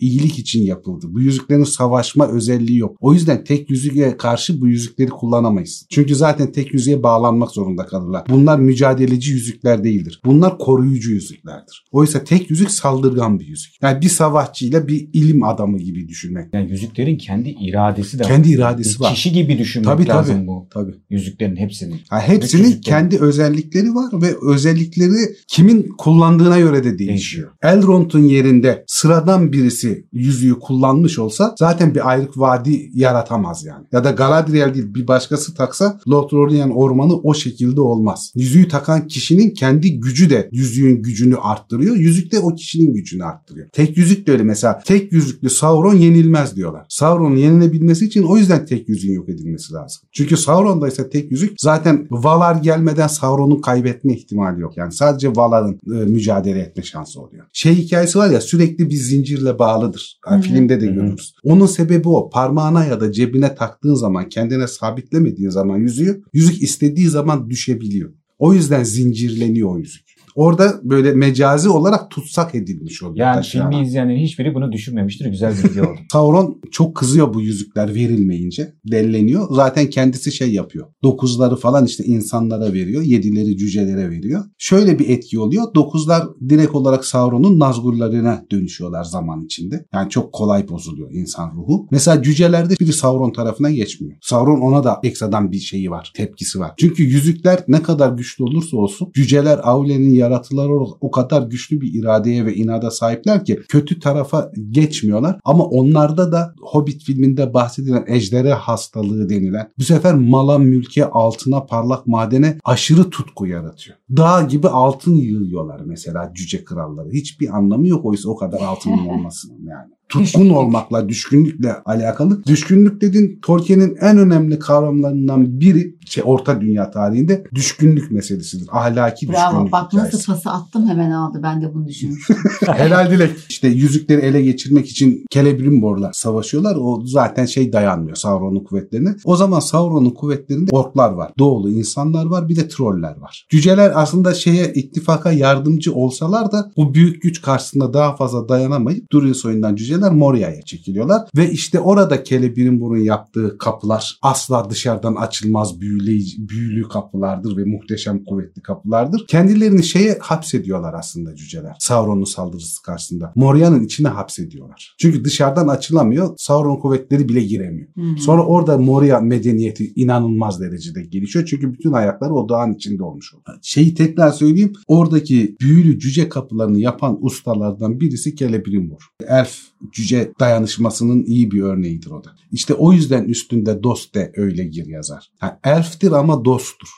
iyilik için yapıldı. Bu yüzüklerin savaşma özelliği yok. O yüzden tek yüzüğe karşı bu yüzükleri kullanamayız. Çünkü zaten tek yüzüğe bağlanmak zorunda kalırlar. Bunlar mücadeleci yüzükler değildir. Bunlar koruyucu yüzüklerdir. Oysa tek yüzük saldırgan bir yüzük. Yani bir savaşçıyla bir ilim adamı gibi düşünmek. Yani yüzüklerin kendi iradesi de var. Kendi iradesi Bir var. Kişi gibi düşünmek Tabii, lazım tabii. bu Tabii. yüzüklerin hepsinin. Ha, hepsinin Yüzüklerin. kendi özellikleri var ve özellikleri kimin kullandığına göre de değişiyor. Elrond'un yerinde sıradan birisi yüzüğü kullanmış olsa zaten bir ayrık vadi yaratamaz yani. Ya da Galadriel değil bir başkası taksa Lothlorien ormanı o şekilde olmaz. Yüzüğü takan kişinin kendi gücü de yüzüğün gücünü arttırıyor. Yüzük de o kişinin gücünü arttırıyor. Tek yüzük de öyle mesela tek yüzüklü Sauron yenilmez diyorlar. Sauron'un yenilebilmesi için o yüzden tek yüzüğün yok edilmesi lazım. Çünkü Sauron'da ise tek yüzük zaten Valar gelmeden Sauron'un kaybetme ihtimali yok. Yani sadece Valar'ın e, mücadele etme şansı oluyor. Şey hikayesi var ya sürekli bir zincirle bağlıdır. Yani filmde de görürüz. Onun sebebi o. Parmağına ya da cebine taktığın zaman kendine sabitlemediğin zaman yüzüğü yüzük istediği zaman düşebiliyor. O yüzden zincirleniyor o yüzük. Orada böyle mecazi olarak tutsak edilmiş oluyor. Yani taşıyana. filmi izleyenlerin hiçbiri bunu düşünmemiştir. Güzel bir video oldu. Sauron çok kızıyor bu yüzükler verilmeyince. Delleniyor. Zaten kendisi şey yapıyor. Dokuzları falan işte insanlara veriyor. Yedileri cücelere veriyor. Şöyle bir etki oluyor. Dokuzlar direkt olarak Sauron'un Nazgullarına dönüşüyorlar zaman içinde. Yani çok kolay bozuluyor insan ruhu. Mesela cücelerde biri Sauron tarafına geçmiyor. Sauron ona da ekstradan bir şeyi var. Tepkisi var. Çünkü yüzükler ne kadar güçlü olursa olsun cüceler Aule'nin yaratılar o, kadar güçlü bir iradeye ve inada sahipler ki kötü tarafa geçmiyorlar. Ama onlarda da Hobbit filminde bahsedilen ejderha hastalığı denilen bu sefer mala, mülke, altına, parlak madene aşırı tutku yaratıyor. Dağ gibi altın yığıyorlar mesela cüce kralları. Hiçbir anlamı yok oysa o kadar altının olmasının yani tutkun olmakla, düşkünlükle alakalı. Düşkünlük dedin Tolkien'in en önemli kavramlarından biri şey Orta Dünya tarihinde düşkünlük meselesidir. Ahlaki Bravo. düşkünlük Bak hikayesi. nasıl pası attım hemen aldı. Ben de bunu düşünmüştüm. Helal dilek. İşte yüzükleri ele geçirmek için Celebrimbor'la savaşıyorlar. O zaten şey dayanmıyor Sauron'un kuvvetlerine. O zaman Sauron'un kuvvetlerinde orklar var. Doğulu insanlar var. Bir de troller var. Cüceler aslında şeye ittifaka yardımcı olsalar da bu büyük güç karşısında daha fazla dayanamayıp Durin soyundan cüceler Moria'ya çekiliyorlar. Ve işte orada Celebrimbor'un yaptığı kapılar asla dışarıdan açılmaz büyüleyici, büyülü kapılardır ve muhteşem kuvvetli kapılardır. Kendilerini şeye hapsediyorlar aslında cüceler. Sauron'un saldırısı karşısında. Moria'nın içine hapsediyorlar. Çünkü dışarıdan açılamıyor. Sauron kuvvetleri bile giremiyor. Hı hı. Sonra orada Moria medeniyeti inanılmaz derecede gelişiyor. Çünkü bütün ayakları o dağın içinde olmuş oluyor. Şeyi tekrar söyleyeyim. Oradaki büyülü cüce kapılarını yapan ustalardan birisi Celebrimbor. Elf cüce dayanışmasının iyi bir örneğidir o da. İşte o yüzden üstünde dost de öyle gir yazar. Ha, elftir ama dosttur.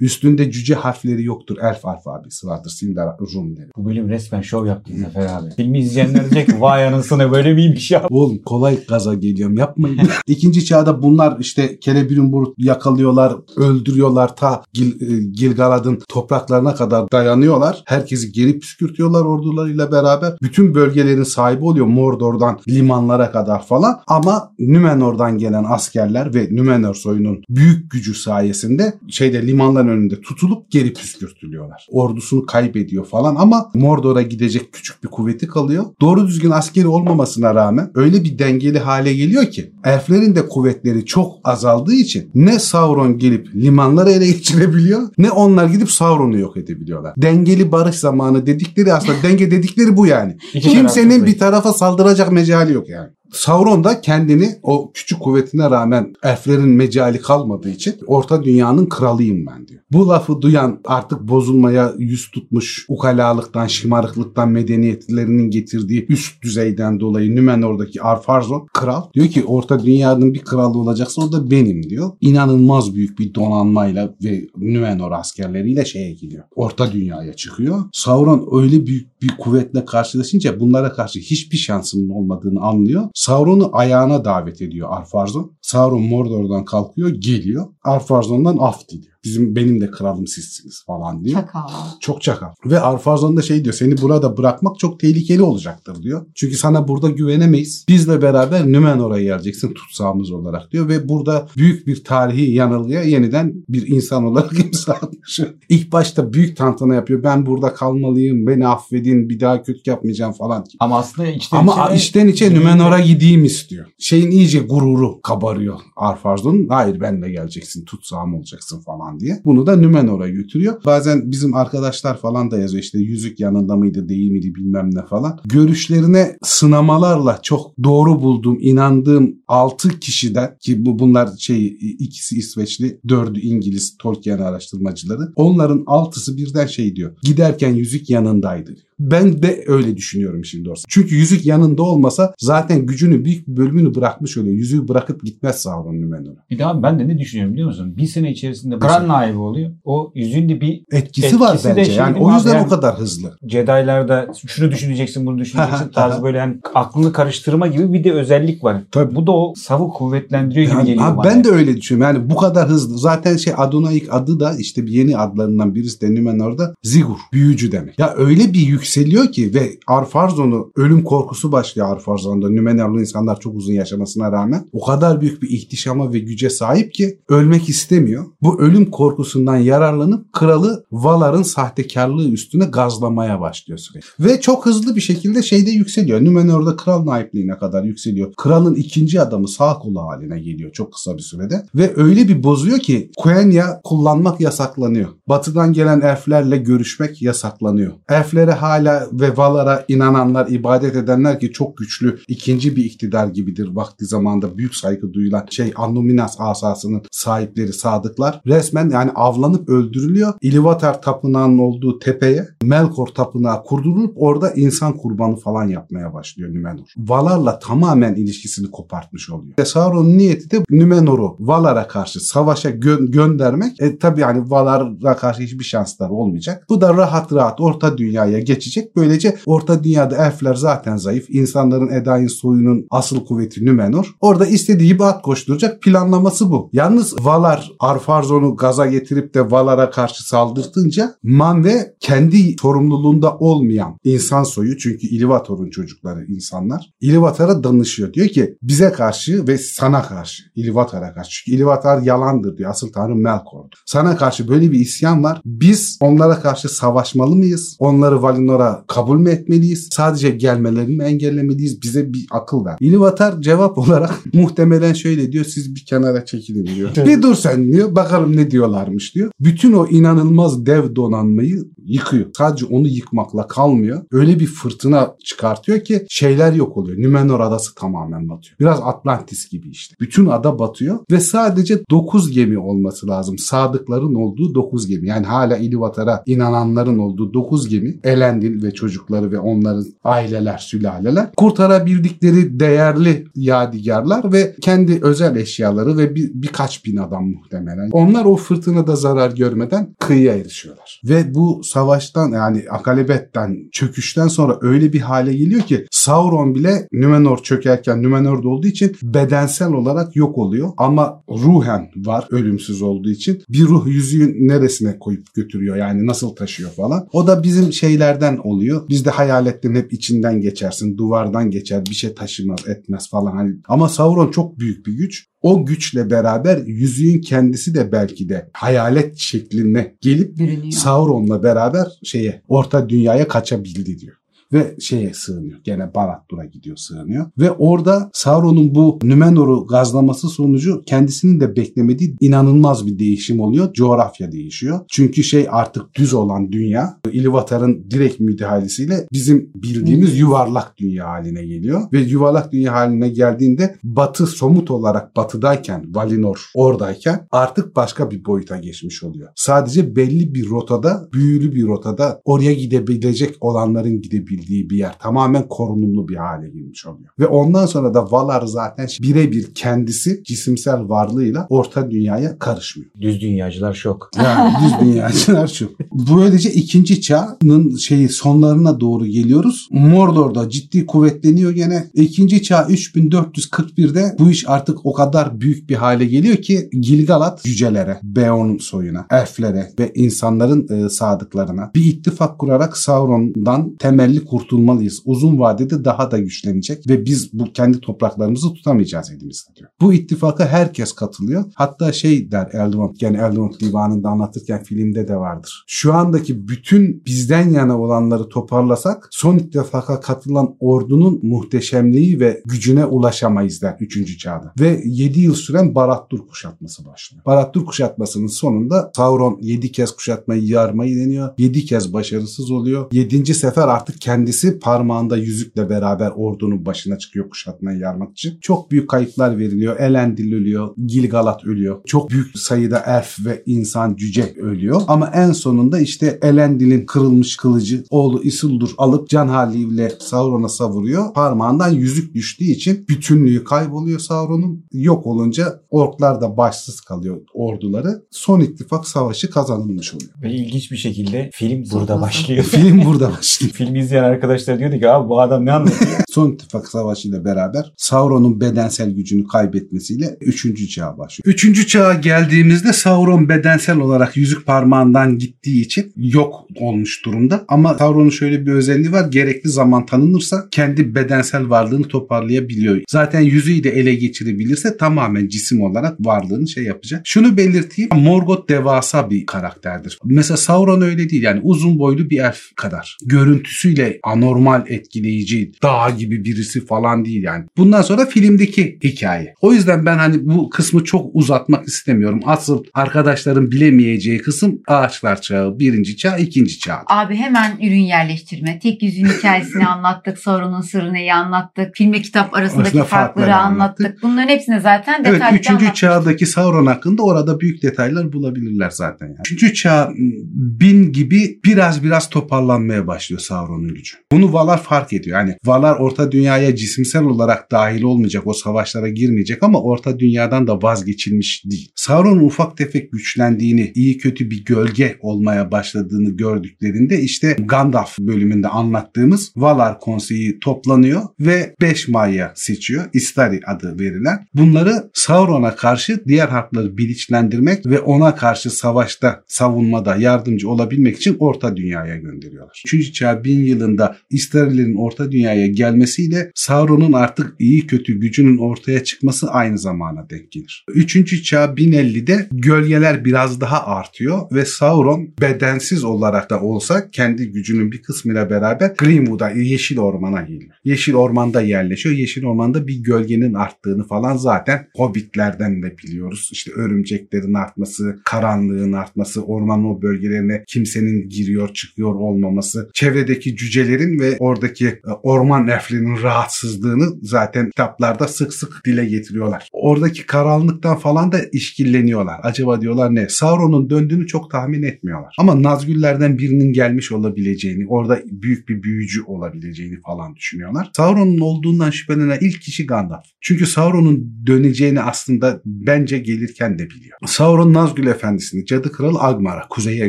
Üstünde cüce harfleri yoktur. Elf alfabesi vardır. Sindar Rumleri. Bu bölüm resmen şov yaptın Zafer abi. Filmi izleyenler diyecek vay anasını böyle miymiş ya. Oğlum kolay gaza geliyorum yapmayın. İkinci çağda bunlar işte Celebrimbor'u yakalıyorlar, öldürüyorlar ta Gil, e, Gilgalad'ın topraklarına kadar dayanıyorlar. Herkesi geri püskürtüyorlar ordularıyla beraber. Bütün bölgelerin sahibi oluyor Mordor'dan limanlara kadar falan. Ama Nümenor'dan gelen askerler ve Nümenor soyunun büyük gücü sayesinde şeyde limanların önünde tutulup geri püskürtülüyorlar. Ordusunu kaybediyor falan ama Mordor'a gidecek küçük bir kuvveti kalıyor. Doğru düzgün askeri olmamasına rağmen öyle bir dengeli hale geliyor ki elflerin de kuvvetleri çok azaldığı için ne Sauron gelip limanları ele geçirebiliyor ne onlar gidip Sauron'u yok edebiliyorlar. Dengeli barış zamanı dedikleri aslında denge dedikleri bu yani. Kimsenin bir tarafa saldıracak mecali yok yani. Sauron da kendini o küçük kuvvetine rağmen elflerin mecali kalmadığı için orta dünyanın kralıyım ben diyor. Bu lafı duyan artık bozulmaya yüz tutmuş ukalalıktan, şımarıklıktan medeniyetlerinin getirdiği üst düzeyden dolayı Nümenor'daki Arfarzon kral diyor ki orta dünyanın bir kralı olacaksa o da benim diyor. İnanılmaz büyük bir donanmayla ve Nümenor askerleriyle şeye gidiyor. Orta dünyaya çıkıyor. Sauron öyle büyük bir kuvvetle karşılaşınca bunlara karşı hiçbir şansının olmadığını anlıyor. Sauron'u ayağına davet ediyor Arfarzon. Sauron Mordor'dan kalkıyor, geliyor. Arfarzon'dan af diliyor. Bizim benim de kralım sizsiniz falan diyor. Çakal. Çok çakal. Ve Arfarzon da şey diyor seni burada bırakmak çok tehlikeli olacaktır diyor. Çünkü sana burada güvenemeyiz. Bizle beraber Nümenor'a geleceksin tutsağımız olarak diyor. Ve burada büyük bir tarihi yanılgıya yeniden bir insan olarak imza atmış. İlk başta büyük tantana yapıyor. Ben burada kalmalıyım. Beni affedin. Bir daha kötü yapmayacağım falan. Ama aslında içten Ama içe- içten içe Nümenor'a gideyim istiyor. Şeyin iyice gururu kabarıyor Arfarzon'un. Hayır benle geleceksin tutsağım olacaksın falan diye. Bunu da Nümenor'a götürüyor. Bazen bizim arkadaşlar falan da yazıyor işte yüzük yanında mıydı değil miydi bilmem ne falan. Görüşlerine sınamalarla çok doğru bulduğum, inandığım 6 kişiden ki bu bunlar şey ikisi İsveçli, dördü İngiliz Tolkien araştırmacıları. Onların altısı birden şey diyor. Giderken yüzük yanındaydı diyor. Ben de öyle düşünüyorum şimdi doğrusu. Çünkü yüzük yanında olmasa zaten gücünü büyük bir bölümünü bırakmış oluyor. Yüzüğü bırakıp gitmez Sauron Nümenor'a. Bir daha ben de ne düşünüyorum biliyor musun? Bir sene içerisinde kral naibi oluyor. O yüzün de bir Etkisi, var Etkisi de bence. şey yani o yüzden? Yani- o kadar hızlı. Jedi'larda şunu düşüneceksin bunu düşüneceksin tarzı böyle yani aklını karıştırma gibi bir de özellik var. Tabii. Bu da o savı kuvvetlendiriyor gibi Yani, geliyor abi bana. ben de öyle düşünüyorum. Yani bu kadar hızlı. Zaten şey Adonaik adı da işte bir yeni adlarından birisi de Nümenor'da Zigur. Büyücü demek. Ya öyle bir yükseliyor ki ve Arfarzon'u ölüm korkusu başlıyor Arfarzon'da. Nümenorlu insanlar çok uzun yaşamasına rağmen o kadar büyük bir ihtişama ve güce sahip ki ölmek istemiyor. Bu ölüm korkusundan yararlanıp kralı Valar'ın sahtekarlığı üstüne gazlamaya başlıyor sürekli. Ve çok hızlı bir şekilde şeyde yükseliyor. Nümenor'da kral naipliğine kadar yükseliyor. Kralın ikinci adamı sağ kolu haline geliyor çok kısa bir sürede. Ve öyle bir bozuyor ki Quenya kullanmak yasaklanıyor. Batıdan gelen elflerle görüşmek yasaklanıyor. Elflere hala hala ve Valar'a inananlar, ibadet edenler ki çok güçlü ikinci bir iktidar gibidir vakti zamanda büyük saygı duyulan şey Annuminas asasının sahipleri sadıklar resmen yani avlanıp öldürülüyor. Ilúvatar tapınağının olduğu tepeye Melkor tapınağı kurdurulup orada insan kurbanı falan yapmaya başlıyor Numenor. Valar'la tamamen ilişkisini kopartmış oluyor. Ve Sauron'un niyeti de Numenor'u Valar'a karşı savaşa gö- göndermek. E tabi yani Valar'a karşı hiçbir şanslar olmayacak. Bu da rahat rahat Orta Dünya'ya geçecek. Böylece Orta Dünya'da elfler zaten zayıf. İnsanların Edain soyunun asıl kuvveti Numenor. Orada istediği gibi at koşturacak planlaması bu. Yalnız Valar Arfarzon'u gaza getirip de Valar'a karşı saldırtınca Manve kendi sorumluluğunda olmayan insan soyu çünkü Ilúvatar'ın çocukları insanlar. Ilúvatar'a danışıyor. Diyor ki bize karşı ve sana karşı Ilúvatar'a karşı. Çünkü Ilúvatar yalandır diyor. Asıl tanrı Melkor'dur. Sana karşı böyle bir isyan var. Biz onlara karşı savaşmalı mıyız? Onları Valinor'a kabul mü etmeliyiz? Sadece gelmelerini mi engellemeliyiz? Bize bir akıl ver. Ilúvatar cevap olarak muhtemelen şöyle diyor. Siz bir kenara çekilin diyor. bir dur sen diyor. Bakalım ne diyorlarmış diyor. Bütün o inanılmaz dev donanmayı yıkıyor. Sadece onu yıkmakla kalmıyor. Öyle bir fırtına çıkartıyor ki şeyler yok oluyor. Numenor adası tamamen batıyor. Biraz Atlantis gibi işte. Bütün ada batıyor ve sadece 9 gemi olması lazım. Sadıkların olduğu 9 gemi. Yani hala Ilúvatar'a inananların olduğu 9 gemi. Elendil ve çocukları ve onların aileler, sülaleler. Kurtarabildikleri değerli yadigarlar ve kendi özel eşyaları ve bir, birkaç bin adam muhtemelen. Onlar o fırtınada zarar görmeden kıyıya erişiyorlar. Ve bu savaştan yani Akalebet'ten çöküşten sonra öyle bir hale geliyor ki Sauron bile Numenor çökerken Numenor'da olduğu için bedensel olarak yok oluyor. Ama ruhen var ölümsüz olduğu için. Bir ruh yüzüğün neresine koyup götürüyor yani nasıl taşıyor falan. O da bizim şeylerden oluyor. Biz de hayaletlerin hep içinden geçersin. Duvardan geçer bir şey taşımaz etmez falan. Hani, ama Sauron çok büyük bir güç o güçle beraber yüzüğün kendisi de belki de hayalet şekline gelip Bürünüyor. Sauron'la beraber şeye orta dünyaya kaçabildi diyor. Ve şeye sığınıyor. Gene Barad-dûr'a gidiyor sığınıyor. Ve orada Sauron'un bu Numenor'u gazlaması sonucu kendisinin de beklemediği inanılmaz bir değişim oluyor. Coğrafya değişiyor. Çünkü şey artık düz olan dünya Ilúvatar'ın direkt müdahalesiyle bizim bildiğimiz yuvarlak dünya haline geliyor. Ve yuvarlak dünya haline geldiğinde batı somut olarak batıdayken Valinor oradayken artık başka bir boyuta geçmiş oluyor. Sadece belli bir rotada, büyülü bir rotada oraya gidebilecek olanların gidebildiği bir yer. Tamamen korunumlu bir hale gelmiş oluyor. Ve ondan sonra da Valar zaten birebir kendisi cisimsel varlığıyla orta dünyaya karışmıyor. Düz dünyacılar şok. Yani düz dünyacılar şu. Böylece ikinci çağın şeyi sonlarına doğru geliyoruz. Mordor'da ciddi kuvvetleniyor gene. İkinci çağ 3441'de bu iş artık o kadar büyük bir hale geliyor ki Gilgalad cücelere, Beorn soyuna, elflere ve insanların e, sadıklarına bir ittifak kurarak Sauron'dan temelli kurtulmalıyız. Uzun vadede daha da güçlenecek ve biz bu kendi topraklarımızı tutamayacağız elimizde diyor. Bu ittifaka herkes katılıyor. Hatta şey der Elrond, yani Elrond divanında anlatırken filmde de vardır. Şu andaki bütün bizden yana olanları toparlasak son ittifaka katılan ordunun muhteşemliği ve gücüne ulaşamayız der 3. çağda. Ve 7 yıl süren Barad-dûr kuşatması başlıyor. Barad-dûr kuşatmasının sonunda Sauron 7 kez kuşatmayı yarmayı deniyor. 7 kez başarısız oluyor. 7. sefer artık kendisi parmağında yüzükle beraber ordunun başına çıkıyor kuşatmayı yarmak için. Çok büyük kayıplar veriliyor. Elendil ölüyor. Gilgalad ölüyor. Çok büyük sayıda elf ve insan cüce ölüyor. Ama en sonunda işte Elendil'in kırılmış kılıcı oğlu Isildur alıp can haliyle Sauron'a savuruyor. Parmağından yüzük düştüğü için bütünlüğü kayboluyor Sauron'un. Yok olunca orklar da başsız kalıyor orduları. Son ittifak savaşı kazanılmış oluyor. Ve ilginç bir şekilde film burada başlıyor. Film burada başlıyor. Film izleyen arkadaşlar diyordu ki abi bu adam ne anlatıyor? Son ittifak savaşı ile beraber Sauron'un bedensel gücünü kaybetmesiyle 3. çağa başlıyor. 3. çağa geldiğimizde Sauron bedensel olarak yüzük parmağından gittiği için yok olmuş durumda. Ama Sauron'un şöyle bir özelliği var. Gerekli zaman tanınırsa kendi bedensel varlığını toparlayabiliyor. Zaten yüzüğü de ele geçirebilirse tamamen cisim olarak varlığını şey yapacak. Şunu belirteyim. Morgoth devasa bir karakterdir. Mesela Sauron öyle değil. Yani uzun boylu bir elf kadar. Görüntüsüyle böyle anormal etkileyici dağ gibi birisi falan değil yani. Bundan sonra filmdeki hikaye. O yüzden ben hani bu kısmı çok uzatmak istemiyorum. Asıl arkadaşların bilemeyeceği kısım ağaçlar çağı, birinci çağ, ikinci çağ. Abi hemen ürün yerleştirme. Tek yüzün hikayesini anlattık. Sauron'un sırrını iyi anlattık. Filmle kitap arasındaki Arasında farkları anlattık. anlattık. Bunların hepsini zaten Evet, detaylı üçüncü anlatmıştık. çağdaki Sauron hakkında orada büyük detaylar bulabilirler zaten. Yani. Üçüncü çağ bin gibi biraz biraz toparlanmaya başlıyor Sauron'un gücü. Bunu Valar fark ediyor. Yani Valar Orta Dünya'ya cisimsel olarak dahil olmayacak, o savaşlara girmeyecek ama Orta Dünya'dan da vazgeçilmiş değil. Sauron'un ufak tefek güçlendiğini, iyi kötü bir gölge olmaya başladığını gördüklerinde işte Gandalf bölümünde anlattığımız Valar Konseyi toplanıyor ve 5 Maya seçiyor. Istari adı verilen. Bunları Sauron'a karşı diğer halkları bilinçlendirmek ve ona karşı savaşta, savunmada yardımcı olabilmek için Orta Dünya'ya gönderiyorlar. 3. çağ 1000 yılında İstarilerin Orta Dünya'ya gelmesiyle Sauron'un artık iyi kötü gücünün ortaya çıkması aynı zamana denk gelir. 3. çağ 1050'de gölgeler biraz daha artıyor ve Sauron bedensiz olarak da olsa kendi gücünün bir kısmıyla beraber Greenwood'a, Yeşil Orman'a geliyor. Yeşil Orman'da yerleşiyor. Yeşil Orman'da bir gölgenin arttığını falan zaten Hobbitlerden de biliyoruz. İşte örümceklerin artması, karanlığın artması, ormanın o bölgelerine kimsenin giriyor çıkıyor olmaması, çevredeki cücelerin ve oradaki e, orman neflinin rahatsızlığını zaten kitaplarda sık sık dile getiriyorlar. Oradaki karanlıktan falan da işkilleniyorlar. Acaba diyorlar ne? Sauron'un döndüğünü çok tahmin etmiyorlar. Ama Nazgüllerden birinin gelmiş olabileceğini, orada büyük bir büyücü olabileceğini falan düşünüyorlar. Sauron'un olduğundan şüphelenen ilk kişi Gandalf. Çünkü Sauron'un döneceğini aslında bence gelirken de biliyor. Sauron Nazgül Efendisi'ni Cadı Kralı Agmar'a kuzeye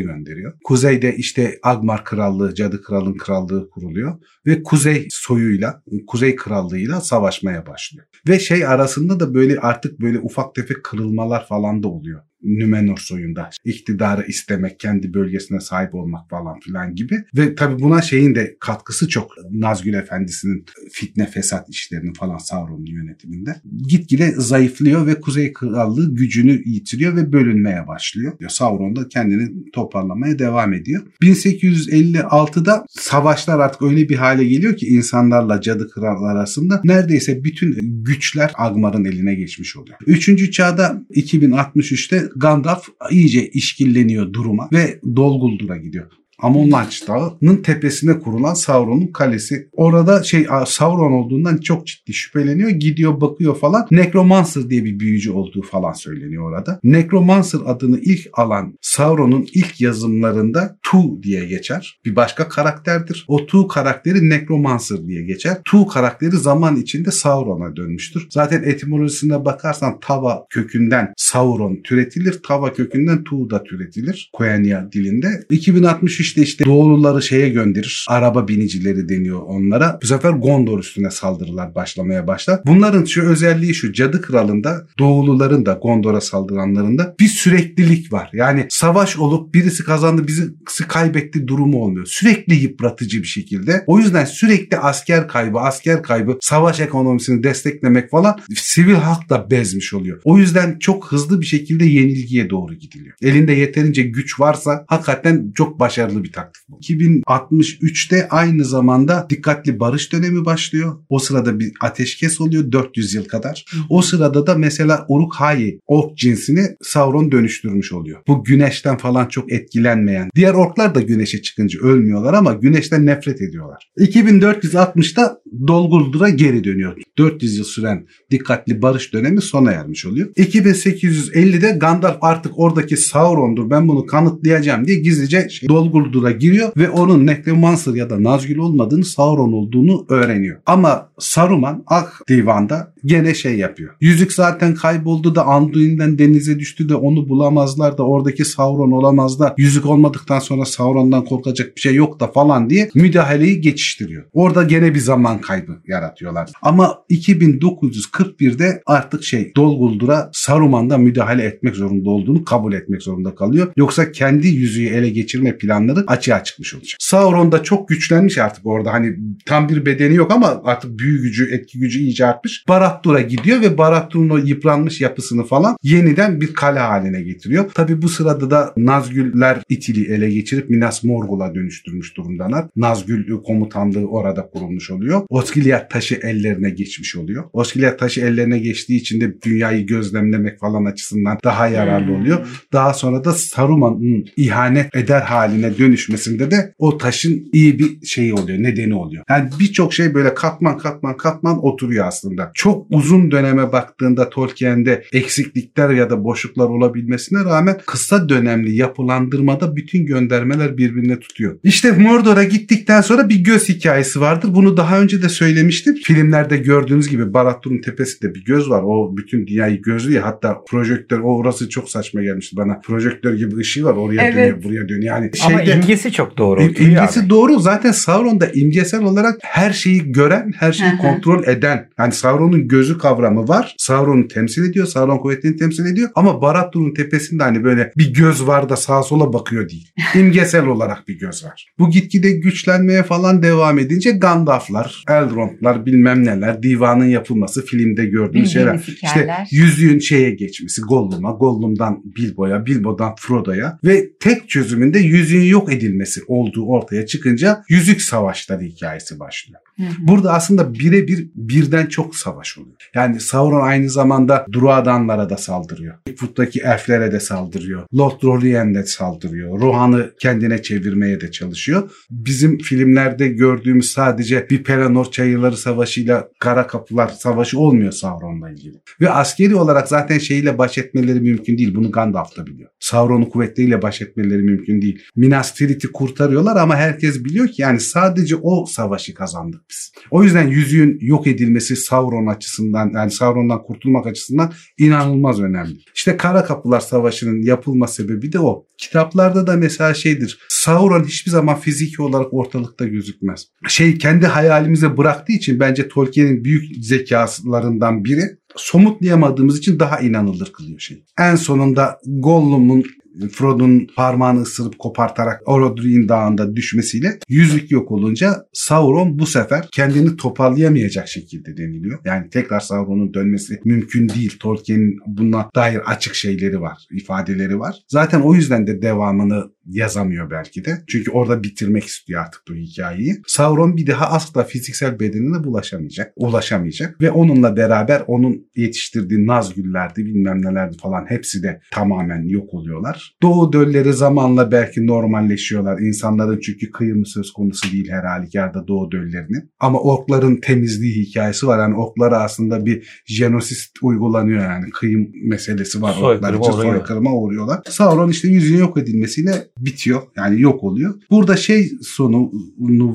gönderiyor. Kuzeyde işte Agmar Krallığı, Cadı Kral'ın krallığı kuruluyor ve Kuzey soyuyla, Kuzey Krallığıyla savaşmaya başlıyor. Ve şey arasında da böyle artık böyle ufak tefek kırılmalar falan da oluyor. Nümenor soyunda iktidarı istemek, kendi bölgesine sahip olmak falan filan gibi. Ve tabii buna şeyin de katkısı çok. Nazgül Efendisi'nin fitne fesat işlerinin falan Sauron'un yönetiminde. Gitgide zayıflıyor ve Kuzey Krallığı gücünü yitiriyor ve bölünmeye başlıyor. Sauron da kendini toparlamaya devam ediyor. 1856'da savaşlar artık öyle bir hale geliyor ki insanlarla cadı kral arasında neredeyse bütün güçler Agmar'ın eline geçmiş oluyor. Üçüncü çağda 2063'te Gandalf iyice işkilleniyor duruma ve Dolguldur'a gidiyor. Amonlanç Dağı'nın tepesine kurulan Sauron'un kalesi. Orada şey Sauron olduğundan çok ciddi şüpheleniyor. Gidiyor bakıyor falan. Necromancer diye bir büyücü olduğu falan söyleniyor orada. Necromancer adını ilk alan Sauron'un ilk yazımlarında Tu diye geçer. Bir başka karakterdir. O Tu karakteri Necromancer diye geçer. Tu karakteri zaman içinde Sauron'a dönmüştür. Zaten etimolojisine bakarsan Tava kökünden Sauron türetilir. Tava kökünden Tu da türetilir. Koyanya dilinde. 2063 işte işte doğuluları şeye gönderir. Araba binicileri deniyor onlara. Bu sefer Gondor üstüne saldırılar başlamaya başlar. Bunların şu özelliği şu. Cadı Kralı'nda doğuluların da Gondor'a saldıranların da bir süreklilik var. Yani savaş olup birisi kazandı birisi kaybetti durumu olmuyor. Sürekli yıpratıcı bir şekilde. O yüzden sürekli asker kaybı, asker kaybı, savaş ekonomisini desteklemek falan sivil halk da bezmiş oluyor. O yüzden çok hızlı bir şekilde yenilgiye doğru gidiliyor. Elinde yeterince güç varsa hakikaten çok başarılı bir taktik bu. 2063'te aynı zamanda dikkatli barış dönemi başlıyor. O sırada bir ateşkes oluyor 400 yıl kadar. O sırada da mesela Uruk-hai ork cinsini Sauron dönüştürmüş oluyor. Bu güneşten falan çok etkilenmeyen. Diğer orklar da güneşe çıkınca ölmüyorlar ama güneşten nefret ediyorlar. 2460'da Dolguldur'a geri dönüyor. 400 yıl süren dikkatli barış dönemi sona ermiş oluyor. 2850'de Gandalf artık oradaki Sauron'dur ben bunu kanıtlayacağım diye gizlice şey, Dolguldur'a giriyor ve onun Necromancer ya da Nazgül olmadığını Sauron olduğunu öğreniyor. Ama Saruman Ak Divan'da gene şey yapıyor. Yüzük zaten kayboldu da Anduin'den denize düştü de onu bulamazlar da oradaki Sauron olamaz da yüzük olmadıktan sonra Sauron'dan korkacak bir şey yok da falan diye müdahaleyi geçiştiriyor. Orada gene bir zaman kaybı yaratıyorlar. Ama 2941'de artık şey Dolguldur'a Saruman'da müdahale etmek zorunda olduğunu kabul etmek zorunda kalıyor. Yoksa kendi yüzüğü ele geçirme planları planları açığa çıkmış olacak. Sauron da çok güçlenmiş artık orada hani tam bir bedeni yok ama artık büyü gücü, etki gücü iyice artmış. Barad-dûr'a gidiyor ve Barad-dûr'un o yıpranmış yapısını falan yeniden bir kale haline getiriyor. Tabi bu sırada da Nazgûl'ler İtil'i ele geçirip Minas Morgul'a dönüştürmüş durumdalar. Nazgûl komutanlığı orada kurulmuş oluyor. Osgiliath taşı ellerine geçmiş oluyor. Osgiliath taşı ellerine geçtiği için de dünyayı gözlemlemek falan açısından daha yararlı Hmm. oluyor. Daha sonra da Saruman'ın ihanet eder haline dönüşmesinde de o taşın iyi bir şeyi oluyor, nedeni oluyor. Yani birçok şey böyle katman katman katman oturuyor aslında. Çok uzun döneme baktığında Tolkien'de eksiklikler ya da boşluklar olabilmesine rağmen kısa dönemli yapılandırmada bütün göndermeler birbirine tutuyor. İşte Mordor'a gittikten sonra bir göz hikayesi vardır. Bunu daha önce de söylemiştim. Filmlerde gördüğünüz gibi Barad-dûr'un tepesinde bir göz var. O bütün dünyayı gözlüyor. Hatta projektör o orası çok saçma gelmişti bana. Projektör gibi ışığı var. Oraya Evet. dönüyor, buraya dönüyor. Yani Ama şeyde imgesi çok doğru. İmgesi abi. doğru. Zaten Sauron da imgesel olarak her şeyi gören, her şeyi kontrol eden. Yani Sauron'un gözü kavramı var. Sauron'u temsil ediyor. Sauron kuvvetini temsil ediyor. Ama Barad-dûr'un tepesinde hani böyle bir göz var da sağa sola bakıyor değil. İmgesel olarak bir göz var. Bu gitgide güçlenmeye falan devam edince Gandalf'lar, Elrond'lar bilmem neler, divanın yapılması, filmde gördüğünüz şeyler. Hikayeler. İşte yüzüğün şeye geçmesi Gollum'a, Gollum'dan Bilbo'ya, Bilbo'dan Frodo'ya ve tek çözümünde yüzüğün yok edilmesi olduğu ortaya çıkınca yüzük savaşları hikayesi başlıyor. Burada aslında birebir birden çok savaş oluyor. Yani Sauron aynı zamanda Druadanlara da saldırıyor. Bigfoot'taki elflere de saldırıyor. Lothlorien de saldırıyor. Rohan'ı kendine çevirmeye de çalışıyor. Bizim filmlerde gördüğümüz sadece bir Pelennor Çayırları Savaşı'yla Kara Kapılar Savaşı olmuyor Sauron'la ilgili. Ve askeri olarak zaten şeyle baş etmeleri mümkün değil. Bunu Gandalf da biliyor. Sauron'un kuvvetleriyle baş etmeleri mümkün değil. Minas Tirith'i kurtarıyorlar ama herkes biliyor ki yani sadece o savaşı kazandık biz. O yüzden yüzüğün yok edilmesi Sauron açısından yani Sauron'dan kurtulmak açısından inanılmaz önemli. İşte Kara Kapılar Savaşı'nın yapılma sebebi de o. Kitaplarda da mesela şeydir. Sauron hiçbir zaman fiziki olarak ortalıkta gözükmez. Şey kendi hayalimize bıraktığı için bence Tolkien'in büyük zekalarından biri somutlayamadığımız için daha inanılır kılıyor şey. En sonunda Gollum'un Frodo'nun parmağını ısırıp kopartarak Orodruin Dağı'nda düşmesiyle yüzük yok olunca Sauron bu sefer kendini toparlayamayacak şekilde deniliyor. Yani tekrar Sauron'un dönmesi mümkün değil. Tolkien'in buna dair açık şeyleri var, ifadeleri var. Zaten o yüzden de devamını yazamıyor belki de. Çünkü orada bitirmek istiyor artık bu hikayeyi. Sauron bir daha asla fiziksel bedenine bulaşamayacak, ulaşamayacak ve onunla beraber onun yetiştirdiği Nazgüllerdi bilmem nelerdi falan hepsi de tamamen yok oluyorlar. Doğu dölleri zamanla belki normalleşiyorlar. İnsanların çünkü kıyımı söz konusu değil her halükarda Doğu döllerinin. Ama orkların temizliği hikayesi var. Yani orklara aslında bir jenosist uygulanıyor yani. Kıyım meselesi var. Soykırıma Orklar için soykırıma uğruyorlar. Sauron işte yüzüğün yok edilmesiyle bitiyor. Yani yok oluyor. Burada şey sonu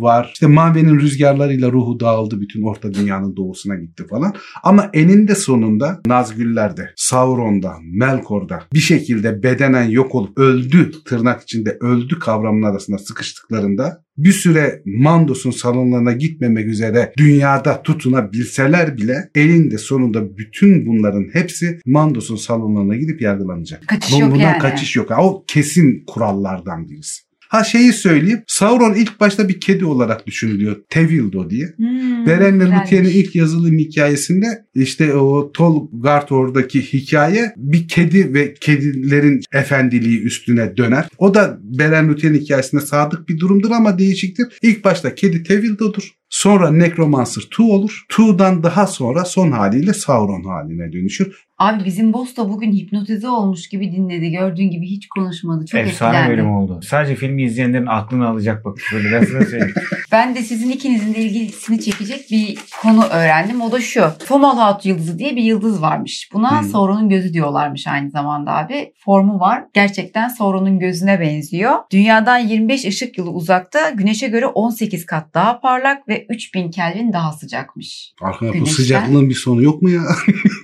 var. İşte Mave'nin rüzgarlarıyla ruhu dağıldı. Bütün Orta Dünya'nın doğusuna gitti falan. Ama eninde sonunda Nazgüller'de, Sauron'da, Melkor'da bir şekilde bedenen yok olup öldü tırnak içinde öldü kavramının arasında sıkıştıklarında bir süre Mandos'un salonlarına gitmemek üzere dünyada tutunabilseler bile elinde sonunda bütün bunların hepsi Mandos'un salonlarına gidip yargılanacak. Kaçış Bundan yok yani. kaçış yok. O kesin kurallardan birisi. Ha şeyi söyleyeyim. Sauron ilk başta bir kedi olarak düşünülüyor. Tevildo diye. Hmm, Berenle güzelmiş. Luthier'in ilk yazılım hikayesinde işte o Tolgartor'daki hikaye bir kedi ve kedilerin efendiliği üstüne döner. O da Beren Luthier'in hikayesinde sadık bir durumdur ama değişiktir. İlk başta kedi Tevildo'dur. Sonra Necromancer Tu olur. Tu'dan daha sonra son haliyle Sauron haline dönüşür. Abi bizim boss da bugün hipnotize olmuş gibi dinledi. Gördüğün gibi hiç konuşmadı. Çok Efsane etkilendi. bölüm oldu. Sadece filmi izleyenlerin aklını alacak bak. Böyle ben size söyleyeyim. Ben de sizin ikinizin de ilgisini çekecek bir konu öğrendim. O da şu. Fomalhaut yıldızı diye bir yıldız varmış. Buna Hmm. Sauron'un gözü diyorlarmış aynı zamanda abi. Formu var. Gerçekten Sauron'un gözüne benziyor. Dünyadan 25 ışık yılı uzakta. Güneşe göre 18 kat daha parlak ve 3000 Kelvin daha sıcakmış. Arkadaş bu sıcaklığın bir sonu yok mu ya?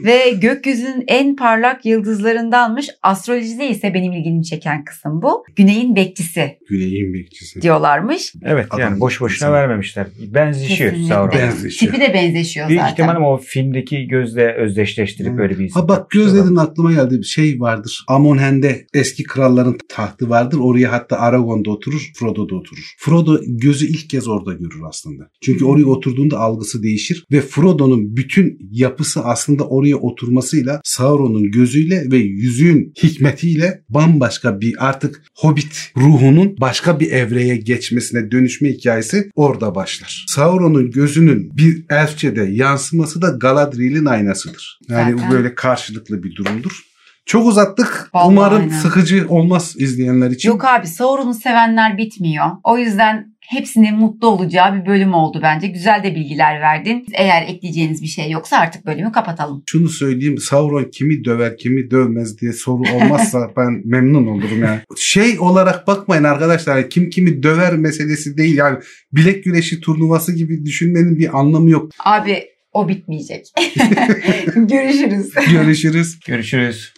Ve gökyüzünün gökyüzünün en parlak yıldızlarındanmış. Astrolojide ise benim ilgimi çeken kısım bu. Güneyin bekçisi Güneyin bekçisi. diyorlarmış. Evet Adam yani boş boşuna insan. vermemişler. Benzişiyor. Sauron. Benzeşiyor. Tipi de benzeşiyor Büyük zaten. ihtimalle o filmdeki gözle özdeşleştirip Evet. böyle bir Ha bak göz dedin aklıma geldi. Bir şey vardır. Amonhen'de eski kralların tahtı vardır. Oraya hatta Aragorn da oturur, Frodo da oturur. Frodo gözü ilk kez orada görür aslında. Çünkü oraya oturduğunda algısı değişir ve Frodo'nun bütün yapısı aslında oraya oturmasıyla Sauron'un gözüyle ve yüzüğün hikmetiyle bambaşka bir artık Hobbit ruhunun başka bir evreye geçmesine dönüşme hikayesi orada başlar. Sauron'un gözünün bir elfçede yansıması da Galadriel'in aynasıdır. Yani Zaten. bu böyle karşılıklı bir durumdur. Çok uzattık. Vallahi Umarım aynen. sıkıcı olmaz izleyenler için. Yok abi Sauron'u sevenler bitmiyor. O yüzden hepsinin mutlu olacağı bir bölüm oldu bence. Güzel de bilgiler verdin. Eğer ekleyeceğiniz bir şey yoksa artık bölümü kapatalım. Şunu söyleyeyim Sauron kimi döver kimi dövmez diye soru olmazsa ben memnun olurum yani. Şey olarak bakmayın arkadaşlar kim kimi döver meselesi değil yani bilek güreşi turnuvası gibi düşünmenin bir anlamı yok. Abi o bitmeyecek. Görüşürüz. Görüşürüz. Görüşürüz.